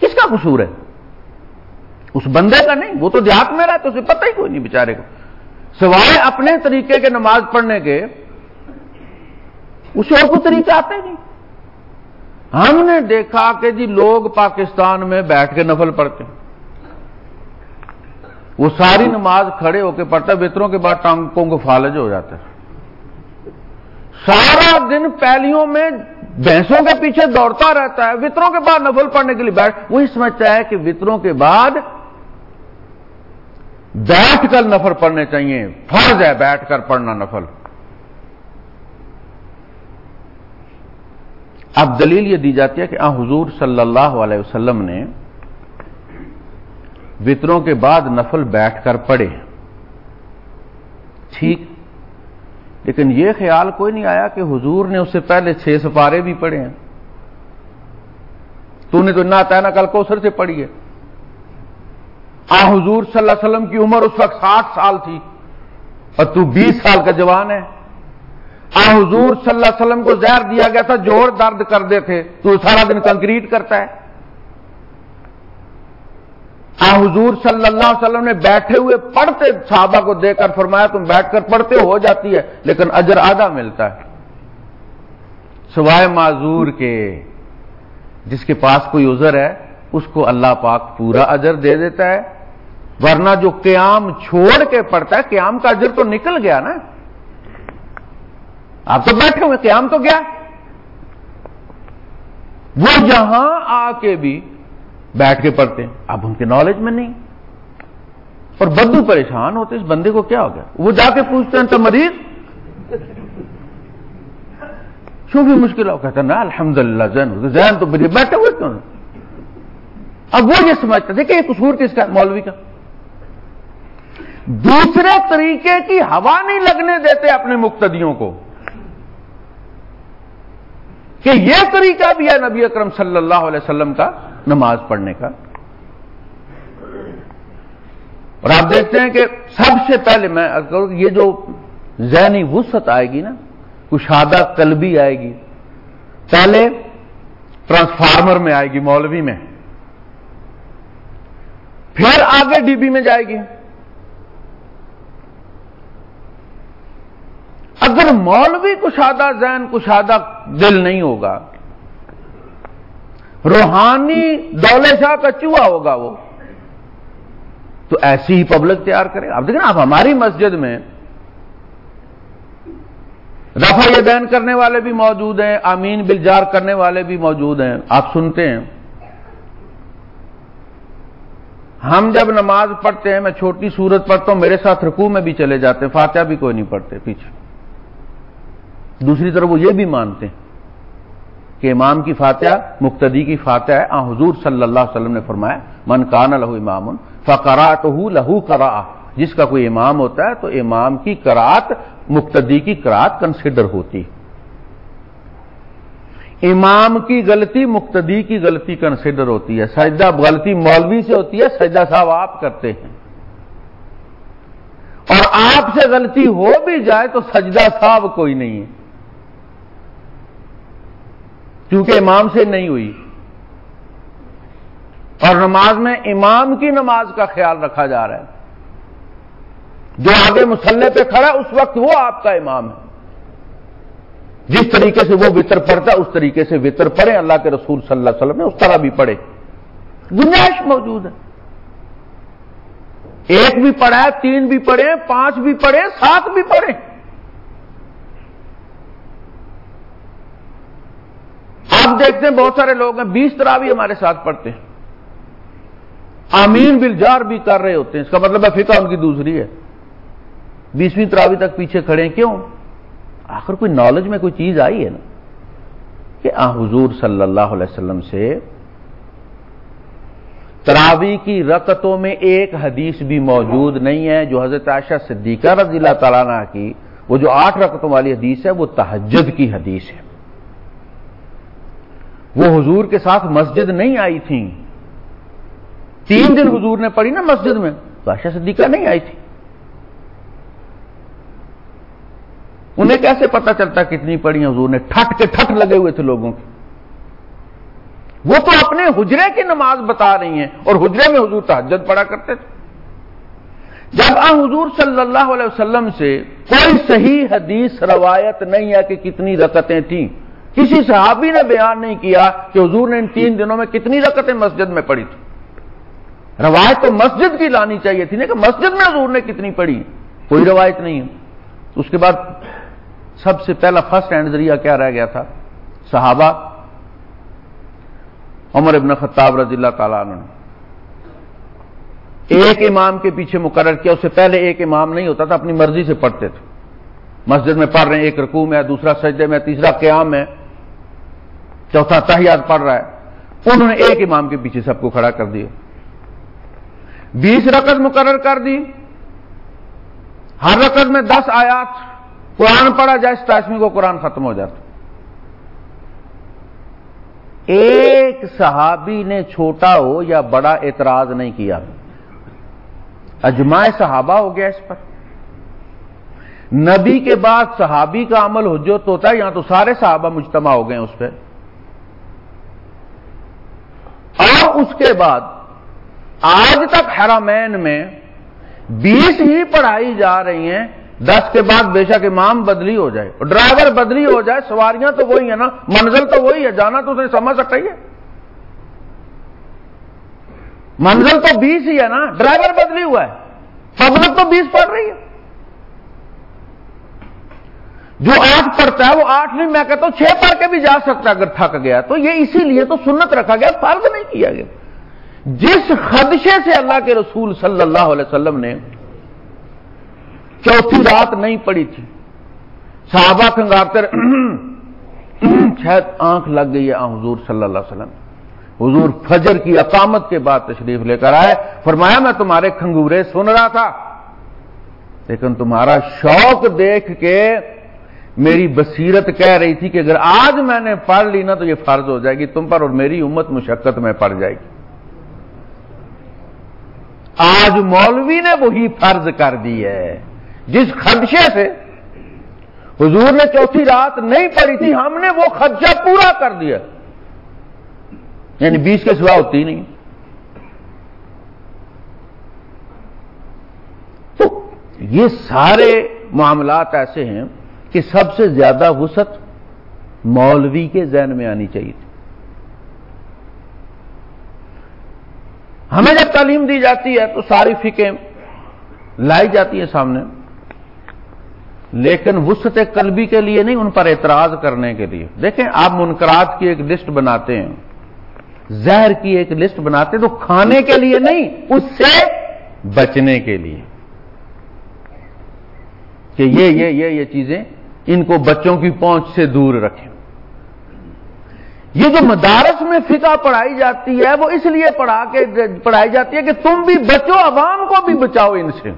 کس کا قصور ہے؟ اس بندے کا نہیں، وہ تو دیہات میں رہا تو اسے پتہ ہی کوئی نہیں بےچارے کو۔ سوائے اپنے طریقے کے نماز پڑھنے کے، اسے اور کوئی طریقہ آتے نہیں۔ ہم نے دیکھا کہ جی لوگ پاکستان میں بیٹھ کے نفل پڑھتے ہیں۔ وہ ساری نماز کھڑے ہو کے پڑھتا ہے، وطروں کے بعد ٹانگوں کو فالج ہو جاتا ہے۔ سارا دن پہلیوں میں بھینسوں کے پیچھے دوڑتا رہتا ہے، وطروں کے بعد نفل پڑھنے کے لیے بیٹھ، وہی سمجھتا ہے کہ وطروں کے بعد بیٹھ کر نفل پڑھنے چاہیے، فرض ہے بیٹھ کر پڑھنا نفل۔ اب دلیل یہ دی جاتی ہے کہ آ حضور صلی اللہ علیہ وسلم نے وطروں کے بعد نفل بیٹھ کر پڑھے۔ ٹھیک۔ لیکن یہ خیال کوئی نہیں آیا کہ حضور نے اس سے پہلے چھ سپارے بھی پڑھے ہیں۔ تو نے تو نہ تینا کل کوسر سے پڑھی ہے۔ آ حضور صلی اللہ علیہ وسلم کی عمر اس وقت ساٹھ سال تھی اور تو بیس سال کا جوان ہے۔ آ حضور صلی اللہ علیہ وسلم کو زہر دیا گیا تھا جوڑ درد کر دے تھے، تو سارا دن کنکریٹ کرتا ہے۔ آ حضور صلی اللہ علیہ وسلم نے بیٹھے ہوئے پڑھتے صحابہ کو دے کر فرمایا، تم بیٹھ کر پڑھتے ہو جاتی ہے، لیکن اجر آدھا ملتا ہے۔ سوائے معذور کے، جس کے پاس کوئی عذر ہے، اس کو اللہ پاک پورا اجر دے دیتا ہے۔ ورنہ جو قیام چھوڑ کے پڑتا ہے، قیام کا اجر تو نکل گیا نا۔ آپ تو بیٹھے ہوئے، قیام تو گیا۔ وہ یہاں آ کے بھی بیٹھ کے پڑھتے ہیں، اب ان کے نالج میں نہیں۔ اور بدو پریشان ہوتے اس بندے کو کیا ہو گیا؟ وہ جا کے پوچھتے ہیں تو مریض؟ کیوں بھی مشکل ہو؟ کہتا نا الحمد للہ زین زین تو مجھے بیٹھے ہوئے کیوں اب وہ یہ سمجھتے تھے کہ یہ قصور کس کا مولوی کا۔ دوسرے طریقے کی ہوا نہیں لگنے دیتے اپنے مقتدیوں کو۔ کہ یہ طریقہ بھی ہے نبی اکرم صلی اللہ علیہ وسلم کا نماز پڑھنے کا۔ اور آپ دیکھتے ہیں کہ سب سے پہلے میں یہ جو ذہنی وسط آئے گی نا، کشادہ قلبی آئے گی۔ پہلے ٹرانسفارمر میں آئے گی مولوی میں۔ پھر آگے ڈی بی میں جائے گی۔ اگر مولوی کشادہ ذہن کشادہ دل نہیں ہوگا، روحانی دولے شاہ کا چوہا ہوگا وہ، تو ایسی ہی پبلک تیار کرے۔ آپ دیکھیں آپ ہماری مسجد میں رفا یہ کرنے والے بھی موجود ہیں، آمین بلجار کرنے والے بھی موجود ہیں۔ آپ سنتے ہیں۔ ہم جب نماز پڑھتے ہیں، میں چھوٹی صورت پڑھتا ہوں میرے ساتھ رکوع میں بھی چلے جاتے ہیں، فاتحہ بھی کوئی نہیں پڑھتے پیچھے۔ دوسری طرف وہ یہ بھی مانتے ہیں کہ امام کی فاتحہ، مقتدی کی فاتحہ ہے۔ آ حضور صلی اللہ علیہ وسلم نے فرمایا، من کان لہو امام فقرات لہو کرا جس کا کوئی امام ہوتا ہے تو امام کی کراط مقتدی کی کراط کنسیڈر ہوتی امام کی غلطی، مقتدی کی غلطی کنسیڈر ہوتی ہے۔ سجدہ غلطی مولوی سے ہوتی ہے، سجدہ صاحب آپ کرتے ہیں۔ اور آپ سے غلطی ہو بھی جائے تو سجدہ صاحب کوئی نہیں ہے۔ کیونکہ امام سے نہیں ہوئی۔ اور نماز میں امام کی نماز کا خیال رکھا جا رہا ہے۔ جو آگے مسلح پہ کھڑا اس وقت وہ آپ کا امام ہے۔ جس طریقے سے وہ وطر پڑتا اس طریقے سے وطر پڑے اللہ کے رسول صلی اللہ علیہ وسلم نے اس طرح بھی پڑھے۔ گنجائش موجود ہے۔ ایک بھی پڑھا ہے، تین بھی پڑھے پانچ بھی پڑھے سات بھی پڑھے آپ دیکھتے ہیں بہت سارے لوگ ہیں، بیس طرح بھی ہمارے ساتھ پڑھتے ہیں۔ آمین بل بھی کر رہے ہوتے ہیں۔ اس کا مطلب ہے فقہ ان کی دوسری ہے۔ بیسویں تراوی تک پیچھے کھڑے ہیں، کیوں؟ آخر کوئی نالج میں کوئی چیز آئی ہے نا؟ کہ آ حضور صلی اللہ علیہ وسلم سے تراوی کی رکتوں میں ایک حدیث بھی موجود نہیں ہے، جو حضرت عائشہ صدیقہ رضی اللہ تعالیٰ کی، وہ جو آٹھ رکتوں والی حدیث ہے، وہ تحجد کی حدیث ہے۔ وہ حضور کے ساتھ مسجد نہیں آئی تھی۔ تین دن حضور نے پڑھی نا مسجد میں۔ تو صدیقہ نہیں آئی تھی۔ انہیں کیسے پتا چلتا کتنی پڑھی حضور نے؟ ٹھٹ کے ٹھٹ لگے ہوئے تھے لوگوں کے۔ وہ تو اپنے حجرے کی نماز بتا رہی ہیں اور حجرے میں حضور تحجد پڑا کرتے تھے۔ جب آ حضور صلی اللہ علیہ وسلم سے کوئی صحیح حدیث روایت نہیں ہے کہ کتنی رکتیں تھیں کسی صحابی نے بیان نہیں کیا کہ حضور نے ان تین دنوں میں کتنی رکتیں مسجد میں پڑھی تھی۔ روایت تو مسجد کی لانی چاہیے تھی نا کہ مسجد میں حضور نے کتنی پڑھی۔ کوئی روایت نہیں ہے۔ اس کے بعد سب سے پہلا فرسٹ ہینڈ ذریعہ کیا رہ گیا تھا؟ صحابہ۔ عمر ابن خطاب رضی اللہ تعالیٰ عنہ ایک امام کے پیچھے مقرر کیا، اس سے پہلے ایک امام نہیں ہوتا تھا، اپنی مرضی سے پڑھتے تھے۔ مسجد میں پڑھ رہے ہیں، ایک رکوع میں دوسرا سجدے میں تیسرا قیام ہے۔ چوتھا تحیات پڑھ رہا ہے۔ انہوں نے ایک امام کے پیچھے سب کو کھڑا کر دیا۔ بیس رقط مقرر کر دی۔ ہر رقط میں دس آیات۔ قرآن پڑھا جائے اس کو قرآن ختم ہو جاتا۔ ایک صحابی نے چھوٹا ہو یا بڑا اعتراض نہیں کیا۔ اجماع صحابہ ہو گیا اس پر۔ نبی کے بعد صحابی کا عمل حجت ہوتا ہے، یہاں تو سارے صحابہ مجتمع ہو گئے اس پہ۔ اور اس کے بعد آج تک حرمین میں بیس ہی پڑھائی جا رہی ہیں، دس کے بعد بے شک امام بدلی ہو جائے اور ڈرائیور بدلی ہو جائے، سواریاں تو وہی ہیں نا، منزل تو وہی ہے، جانا تو اسے سمجھ سکتا ہی ہے۔ منزل تو بیس ہی ہے نا، ڈرائیور بدلی ہوا ہے پبلک تو بیس پڑھ رہی ہے۔ جو آٹھ پڑھتا ہے وہ آٹھ نہیں، میں کہتا ہوں چھ پڑھ کے بھی جا سکتا اگر تھک گیا۔ تو یہ اسی لیے تو سنت رکھا گیا، فرض نہیں کیا گیا۔ جس خدشے سے اللہ کے رسول صلی اللہ علیہ وسلم نے چوتھی رات نہیں پڑی تھی، صحابہ کنگارتے شاید آنکھ لگ گئی ہے حضور صلی اللہ علیہ وسلم۔ حضور فجر کی اقامت کے بعد تشریف لے کر آئے۔ فرمایا، میں تمہارے کھنگورے سن رہا تھا، لیکن تمہارا شوق دیکھ کے میری بصیرت کہہ رہی تھی کہ اگر آج میں نے پڑھ لی نا تو یہ فرض ہو جائے گی، تم پر اور میری امت مشقت میں پڑ جائے گی۔ آج مولوی نے وہی فرض کر دی ہے۔ جس خدشے سے حضور نے چوتھی رات نہیں پڑی تھی، ہم نے وہ خدشہ پورا کر دیا۔ یعنی بیس کے سوا ہوتی نہیں۔ تو یہ سارے معاملات ایسے ہیں کہ سب سے زیادہ وسط مولوی کے ذہن میں آنی چاہیے تھی۔ ہمیں جب تعلیم دی جاتی ہے تو ساری فکیں لائی جاتی ہیں سامنے۔ لیکن وسط قلبی کے لیے نہیں، ان پر اعتراض کرنے کے لیے۔ دیکھیں، آپ منکرات کی ایک لسٹ بناتے ہیں۔ زہر کی ایک لسٹ بناتے ہیں تو کھانے کے لیے نہیں، اس سے بچنے کے لیے۔ کہ یہ یہ یہ یہ چیزیں ان کو بچوں کی پہنچ سے دور رکھیں۔ یہ جو مدارس میں فقہ پڑھائی جاتی ہے، وہ اس لیے پڑھا کے پڑھائی جاتی ہے کہ تم بھی بچو، عوام کو بھی بچاؤ ان سے۔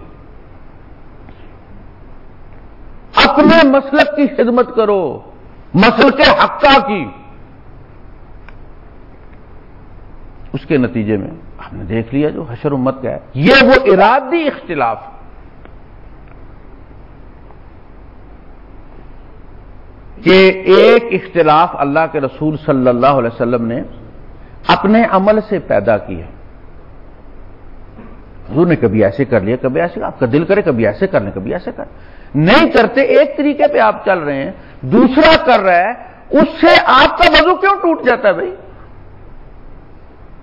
اپنے مسلک کی خدمت کرو مسل کے حقہ کی۔ اس کے نتیجے میں ہم نے دیکھ لیا جو حشر امت کا ہے، یہ وہ ارادی اختلاف۔ ہے کہ ایک اختلاف اللہ کے رسول صلی اللہ علیہ وسلم نے اپنے عمل سے پیدا کیا حضور نے کبھی ایسے کر لیا، کبھی ایسے، آپ کا دل کرے، کبھی ایسے کر لیں کبھی ایسے کر۔ نہیں کرتے، ایک طریقے پہ آپ چل رہے ہیں، دوسرا کر رہا ہے، اس سے آپ کا وضو کیوں ٹوٹ جاتا ہے بھائی؟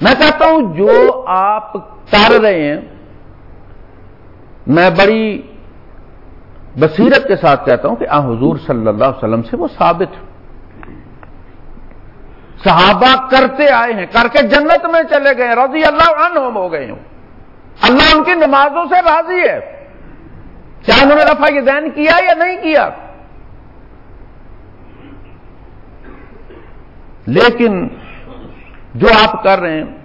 میں کہتا ہوں، جو آپ کر رہے ہیں، میں بڑی بصیرت کے ساتھ کہتا ہوں کہ آ حضور صلی اللہ علیہ وسلم سے وہ ثابت صحابہ کرتے آئے ہیں، کر کے جنت میں چلے گئے رضی اللہ عنہم ہو گئے ہوں اللہ ان کی نمازوں سے راضی ہے۔ کیا انہوں نے رفع یہ دین کیا یا نہیں کیا؟ لیکن جو آپ کر رہے ہیں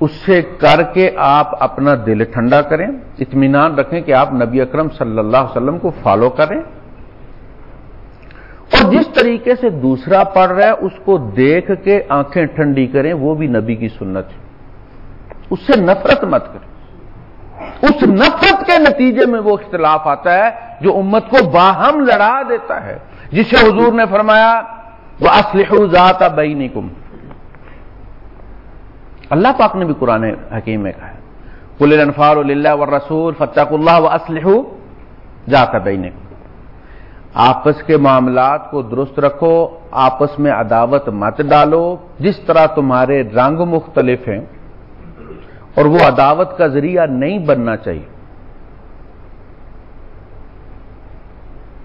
اس سے کر کے آپ اپنا دل ٹھنڈا کریں، اطمینان رکھیں کہ آپ نبی اکرم صلی اللہ علیہ وسلم کو فالو کریں۔ اور جس طریقے سے دوسرا پڑھ رہا ہے، اس کو دیکھ کے آنکھیں ٹھنڈی کریں، وہ بھی نبی کی سنت ہے۔ اس سے نفرت مت کریں۔ اس نفرت کے نتیجے میں وہ اختلاف آتا ہے جو امت کو باہم لڑا دیتا ہے۔ جسے حضور نے فرمایا وہ اسلح ذات بئی اللہ پاک نے بھی قرآن حکیم میں کہا ہے۔ کل انفار اللہ و رسول فتح اللہ و اسلح ذات بین آپس کے معاملات کو درست رکھو، آپس میں عداوت مت ڈالو۔ جس طرح تمہارے رنگ مختلف ہیں، اور وہ عداوت کا ذریعہ نہیں بننا چاہیے۔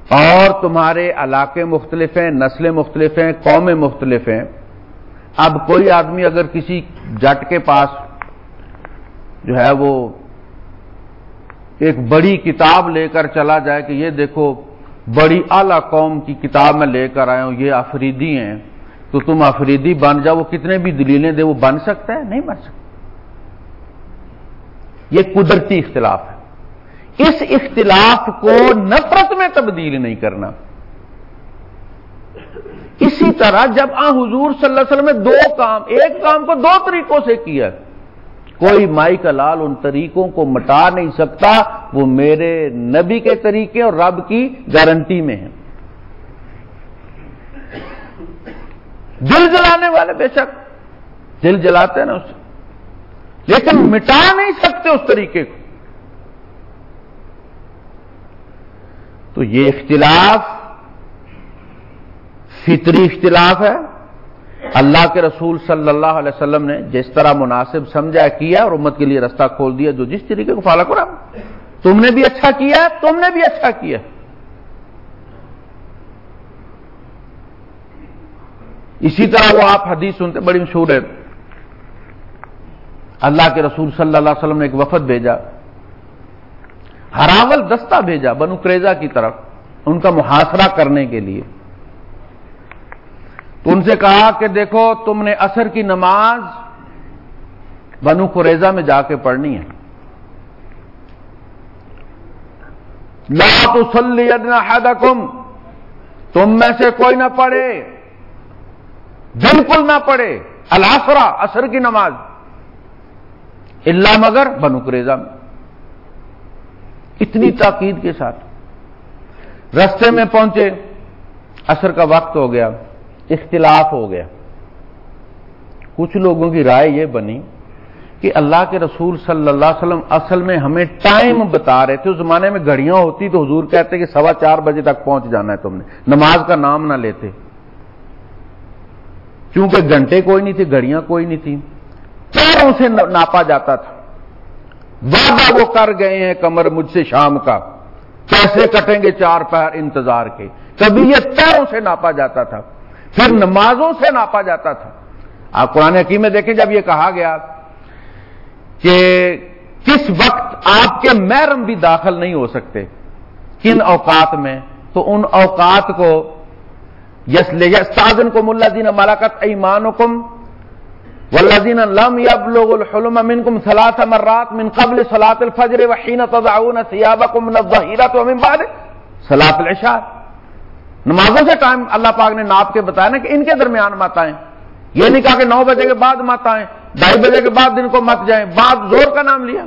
اور تمہارے علاقے مختلف ہیں، نسلیں مختلف ہیں، قومیں مختلف ہیں۔ اب کوئی آدمی اگر کسی جٹ کے پاس جو ہے وہ ایک بڑی کتاب لے کر چلا جائے کہ یہ دیکھو، بڑی اعلی قوم کی کتاب میں لے کر آئے ہوں، یہ افریدی ہیں، تو تم افریدی بن جاؤ، وہ کتنے بھی دلیلیں دے، وہ بن سکتا ہے؟ نہیں بن سکتا۔ یہ قدرتی اختلاف ہے۔ اس اختلاف کو نفرت میں تبدیل نہیں کرنا۔ اسی طرح جب آ حضور صلی اللہ علیہ وسلم نے دو کام، ایک کام کو دو طریقوں سے کیا کوئی مائی کا لال ان طریقوں کو مٹا نہیں سکتا، وہ میرے نبی کے طریقے اور رب کی گارنٹی میں ہیں۔ دل جلانے والے بے شک، دل جلاتے ہیں نا اسے لیکن مٹا نہیں سکتے اس طریقے کو۔ تو یہ اختلاف فطری اختلاف ہے۔ اللہ کے رسول صلی اللہ علیہ وسلم نے جس طرح مناسب سمجھا کیا اور امت کے لیے رستہ کھول دیا، جو جس طریقے کو فالو کرا تم نے بھی اچھا کیا، تم نے بھی اچھا کیا۔ اسی طرح وہ آپ حدیث سنتے، بڑی مشہور ہے۔ اللہ کے رسول صلی اللہ علیہ وسلم نے ایک وفد بھیجا۔ ہراول دستہ بھیجا، بنو کریزا کی طرف، ان کا محاصرہ کرنے کے لیے۔ تو ان سے کہا کہ دیکھو تم نے اثر کی نماز بنو قریضہ میں جا کے پڑھنی ہے۔ لا تو سلی حدکم تم میں سے کوئی نہ پڑھے۔ بالکل نہ پڑھے۔ الاسرا اثر کی نماز۔ اللہ مگر بنو قریضہ میں۔ اتنی تاکید کے ساتھ۔ رستے میں پہنچے۔ اثر کا وقت ہو گیا۔ اختلاف ہو گیا۔ کچھ لوگوں کی رائے یہ بنی کہ اللہ کے رسول صلی اللہ علیہ وسلم اصل میں ہمیں ٹائم بتا رہے تھے، اس زمانے میں گھڑیاں ہوتی تو حضور کہتے کہ سوا چار بجے تک پہنچ جانا ہے تم نے، نماز کا نام نہ لیتے۔ چونکہ گھنٹے کوئی نہیں تھے گھڑیاں کوئی نہیں تھیں پیروں سے ناپا جاتا تھا۔ وعدہ وہ کر گئے ہیں کمر مجھ سے شام کا۔ کیسے کٹیں گے چار پیر انتظار کے۔ کبھی یہ پیروں سے ناپا جاتا تھا۔ پھر نمازوں سے ناپا جاتا تھا۔ آپ قرآن حکیم میں دیکھیں جب یہ کہا گیا کہ کس وقت آپ کے محرم بھی داخل نہیں ہو سکتے، کن اوقات میں، تو ان اوقات کو یس لے سازن کو ملا دین ملاکت ایمان حکم ولدین لم يبلغ الحلم منكم ثلاث مرات من قبل صلاة الفجر وحين تضعون ثيابكم من الظهيرة ومن بعد صلاة العشاء۔ نمازوں سے ٹائم اللہ پاک نے ناپ کے بتایا نا کہ ان کے درمیان مت آئیں۔ یہ نہیں کہا کہ نو بجے کے بعد مت آئیں، ڈھائی بجے کے بعد دن کو مت جائیں۔ بعد زور کا نام لیا۔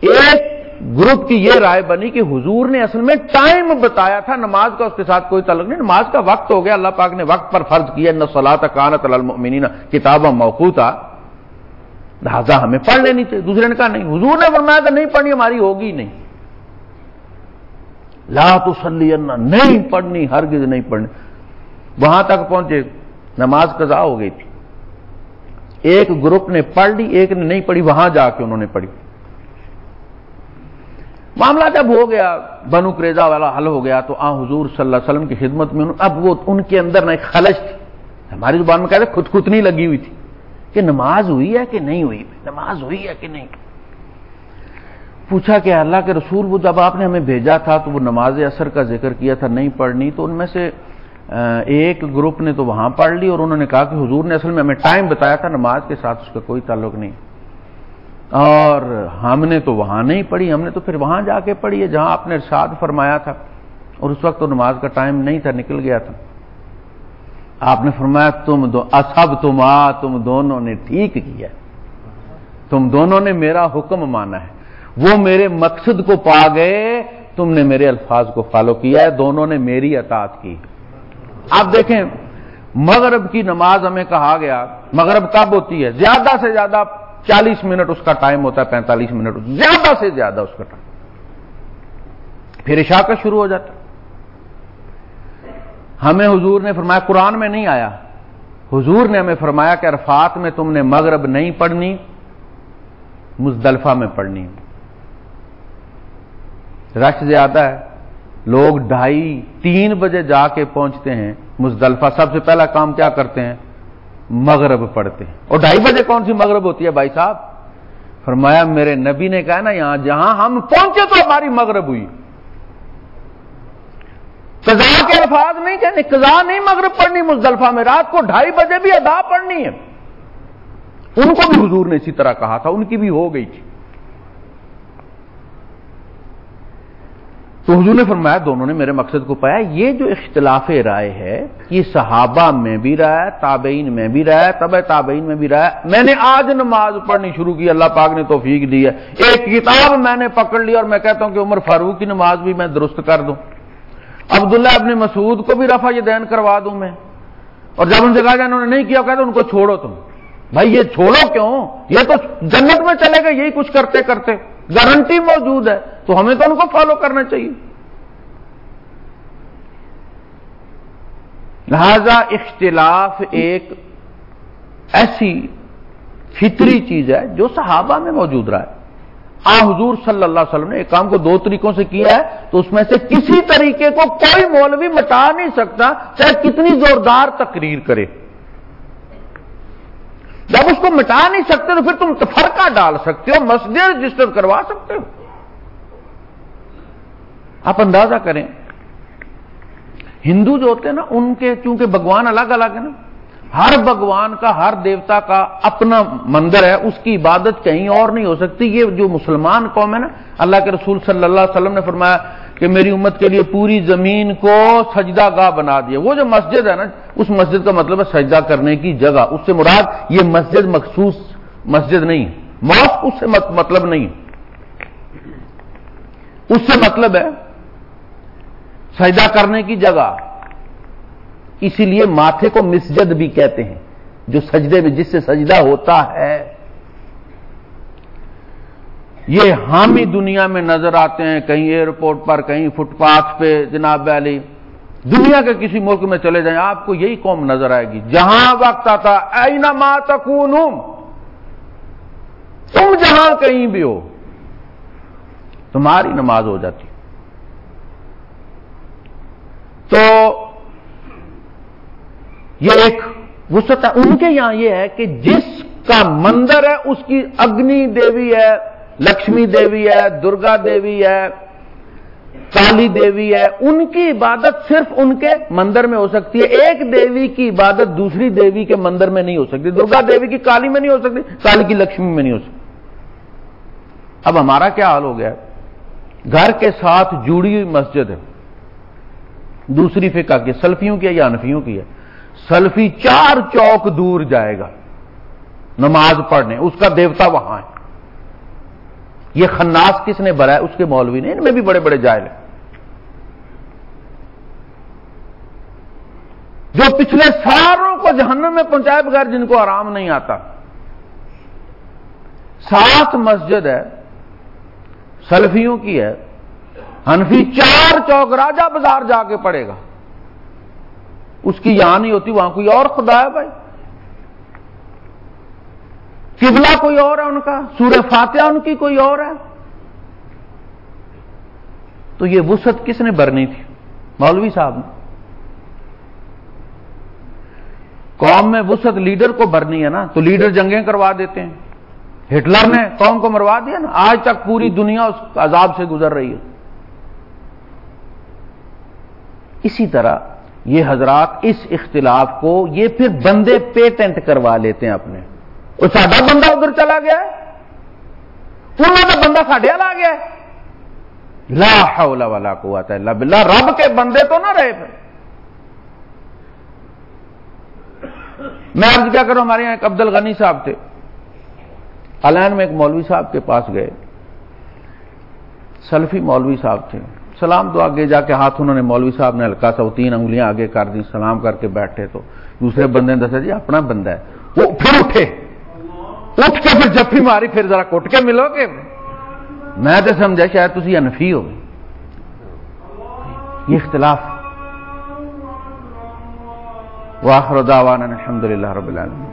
ایک گروپ کی یہ رائے بنی کہ حضور نے اصل میں ٹائم بتایا تھا نماز کا، اس کے ساتھ کوئی تعلق نہیں۔ نماز کا وقت ہو گیا، اللہ پاک نے وقت پر فرض کیا نہ سلاط کانت المین کتاب موقع تھا لہٰذا ہمیں پڑھ لینی چاہیے۔ دوسرے نے کہا نہیں، حضور نے فرمایا کہ نہیں پڑھنی ہماری ہوگی نہیں۔ لا تو نہیں پڑھنی، ہرگز نہیں پڑھنی۔ وہاں تک پہنچے، نماز قضا ہو گئی تھی۔ ایک گروپ نے پڑھ لی، ایک نے نہیں پڑھی، وہاں جا کے انہوں نے پڑھی۔ معاملہ جب ہو گیا، بنو کریزا والا حل ہو گیا، تو آ حضور صلی اللہ علیہ وسلم کی خدمت میں اب وہ ان کے اندر ایک خلش تھی۔ ہماری زبان میں کہتے خود خود لگی ہوئی تھی کہ نماز ہوئی ہے کہ نہیں ہوئی؟ نماز ہوئی ہے کہ نہیں؟ پوچھا کہ اللہ کے رسول، وہ جب آپ نے ہمیں بھیجا تھا تو وہ نماز اثر کا ذکر کیا تھا، نہیں پڑھنی، تو ان میں سے ایک گروپ نے تو وہاں پڑھ لی اور انہوں نے کہا کہ حضور نے اصل میں ہمیں ٹائم بتایا تھا، نماز کے ساتھ اس کا کوئی تعلق نہیں۔ اور ہم نے تو وہاں نہیں پڑھی، ہم نے تو پھر وہاں جا کے پڑھی ہے جہاں آپ نے ارشاد فرمایا تھا۔ اور اس وقت تو نماز کا ٹائم نہیں تھا، نکل گیا تھا۔ آپ نے فرمایا، تم دو اصب تم آ، تم دونوں نے ٹھیک کیا۔ تم دونوں نے میرا حکم مانا ہے۔ وہ میرے مقصد کو پا گئے، تم نے میرے الفاظ کو فالو کیا ہے، دونوں نے میری اطاعت کی۔ آپ دیکھیں، مغرب کی نماز ہمیں کہا گیا، مغرب کب ہوتی ہے؟ زیادہ سے زیادہ چالیس منٹ اس کا ٹائم ہوتا ہے، پینتالیس منٹ، زیادہ سے زیادہ اس کا ٹائم۔ پھر عشاء کا شروع ہو جاتا۔ ہمیں حضور نے فرمایا، قرآن میں نہیں آیا۔ حضور نے ہمیں فرمایا کہ عرفات میں تم نے مغرب نہیں پڑھنی، مزدلفہ میں پڑھنی۔ رش زیادہ ہے۔ لوگ ڈھائی، تین بجے جا کے پہنچتے ہیں۔ مزدلفہ سب سے پہلا کام کیا کرتے ہیں؟ مغرب پڑھتے ہیں۔ اور ڈھائی بجے کون سی مغرب ہوتی ہے بھائی صاحب؟ فرمایا، میرے نبی نے کہا نا، یہاں جہاں ہم پہنچے تو ہماری مغرب ہوئی۔ قضا کے الفاظ نہیں کہنے قضا نہیں مغرب پڑھنی، مزدلفہ میں رات کو ڈھائی بجے بھی ادا پڑھنی ہے۔ ان کو بھی حضور نے اسی طرح کہا تھا، ان کی بھی ہو گئی تھی۔ تو حضور نے فرمایا دونوں نے میرے مقصد کو پایا۔ یہ جو اختلاف رائے ہے، یہ صحابہ میں بھی رہا ہے، تابعین میں بھی رہا ہے طب تابعین میں بھی رہا ہے۔ میں نے آج نماز پڑھنی شروع کی، اللہ پاک نے توفیق دی ہے۔ ایک کتاب میں نے پکڑ لی اور میں کہتا ہوں کہ عمر فاروق کی نماز بھی میں درست کر دوں۔ عبداللہ ابن مسعود کو بھی رفع یہ دین کروا دوں میں۔ اور جب ان سے کہا جائے انہوں نے نہیں کیا کہتے ان کو چھوڑو تم۔ بھائی یہ چھوڑو کیوں؟ یہ تو جنت میں چلے گئے، یہی کچھ کرتے کرتے۔ گارنٹی موجود ہے۔ تو ہمیں تو ان کو فالو کرنا چاہیے۔ لہذا اختلاف ایک ایسی فطری چیز ہے جو صحابہ میں موجود رہا ہے۔ آ، حضور صلی اللہ علیہ وسلم نے ایک کام کو دو طریقوں سے کیا ہے۔ تو اس میں سے کسی طریقے کو کوئی مولوی مٹا نہیں سکتا، چاہے کتنی زوردار تقریر کرے۔ جب اس کو مٹا نہیں سکتے تو پھر تم فرقہ ڈال سکتے ہو مسجد رجسٹر کروا سکتے ہو۔ آپ اندازہ کریں، ہندو جو ہوتے ہیں نا، ان کے چونکہ بھگوان الگ الگ ہے نا، ہر بھگوان کا، ہر دیوتا کا اپنا مندر ہے، اس کی عبادت کہیں اور نہیں ہو سکتی۔ یہ جو مسلمان قوم ہے نا، اللہ کے رسول صلی اللہ علیہ وسلم نے فرمایا کہ میری امت کے لیے پوری زمین کو سجدہ گاہ بنا دیا۔ وہ جو مسجد ہے نا، اس مسجد کا مطلب ہے سجدہ کرنے کی جگہ۔ اس سے مراد یہ مسجد مخصوص مسجد نہیں ماسک اس سے مطلب نہیں اس سے مطلب ہے سجدہ کرنے کی جگہ۔ اسی لیے ماتھے کو مسجد بھی کہتے ہیں، جو سجدے میں جس سے سجدہ ہوتا ہے۔ یہ حامی دنیا میں نظر آتے ہیں، کہیں ایئرپورٹ پر، کہیں فٹ پاتھ پہ، جناب علی۔ دنیا کے کسی ملک میں چلے جائیں، آپ کو یہی قوم نظر آئے گی۔ جہاں وقت آتا، اینا ما تکون تم جہاں کہیں بھی ہو، تمہاری نماز ہو جاتی۔ تو یہ ایک وسط ہے۔ ان کے یہاں یہ ہے کہ جس کا مندر ہے، اس کی اگنی دیوی ہے۔ لکشمی دیوی ہے، درگا دیوی ہے، کالی دیوی ہے، ان کی عبادت صرف ان کے مندر میں ہو سکتی ہے۔ ایک دیوی کی عبادت دوسری دیوی کے مندر میں نہیں ہو سکتی۔ درگا دیوی کی کالی میں نہیں ہو سکتی، کالی کی لکشمی میں نہیں ہو سکتی۔ اب ہمارا کیا حال ہو گیا؟ گھر کے ساتھ جڑی ہوئی مسجد ہے۔ دوسری فقہ کی، سلفیوں کی ہے یا انفیوں کی ہے۔ سلفی چار چوک دور جائے گا۔ نماز پڑھنے، اس کا دیوتا وہاں ہے۔ یہ خناس کس نے بھرا ہے اس کے مولوی نے، ان میں بھی بڑے بڑے جائل ہیں۔ جو پچھلے ساروں کو جہنم میں پہنچائے بغیر جن کو آرام نہیں آتا۔ سات مسجد ہے، سلفیوں کی ہے۔ ہنفی چار چوک راجا بازار جا کے پڑے گا۔ اس کی یہاں نہیں ہوتی، وہاں کوئی اور خدا ہے بھائی۔ قبلہ کوئی اور ہے ان کا؟ سورہ فاتحہ ان کی کوئی اور ہے؟ تو یہ وسعت کس نے برنی تھی؟ مولوی صاحب نے۔ قوم میں وسعت لیڈر کو برنی ہے نا، تو لیڈر جنگیں کروا دیتے ہیں۔ ہٹلر نے قوم کو مروا دیا نا، آج تک پوری دنیا اس عذاب سے گزر رہی ہے۔ اسی طرح یہ حضرات اس اختلاف کو یہ پھر بندے پیٹنٹ کروا لیتے ہیں اپنے۔ وہ ساڈا بندہ ادھر چلا گیا انہوں کا بندہ ساڈے آ گیا لا حول ولا قوت الا باللہ رب کے بندے تو نہ رہے پھر میں آج کیا کروں ہمارے یہاں ایک عبد الغنی صاحب تھے الین میں ایک مولوی صاحب کے پاس گئے سلفی مولوی صاحب تھے سلام تو آگے جا کے ہاتھ انہوں نے مولوی صاحب نے ہلکا سا وہ تین انگلیاں آگے کر دی سلام کر کے بیٹھے تو دوسرے بندے نے دسا جی اپنا بندہ ہے وہ پھر اٹھے اٹھ کے پھر جفی ماری پھر ذرا کٹ کے ملو گے میں تو سمجھا شاید تھی انفی ہو یہ اختلاف واخر دعوانا الحمد للہ رب العالمین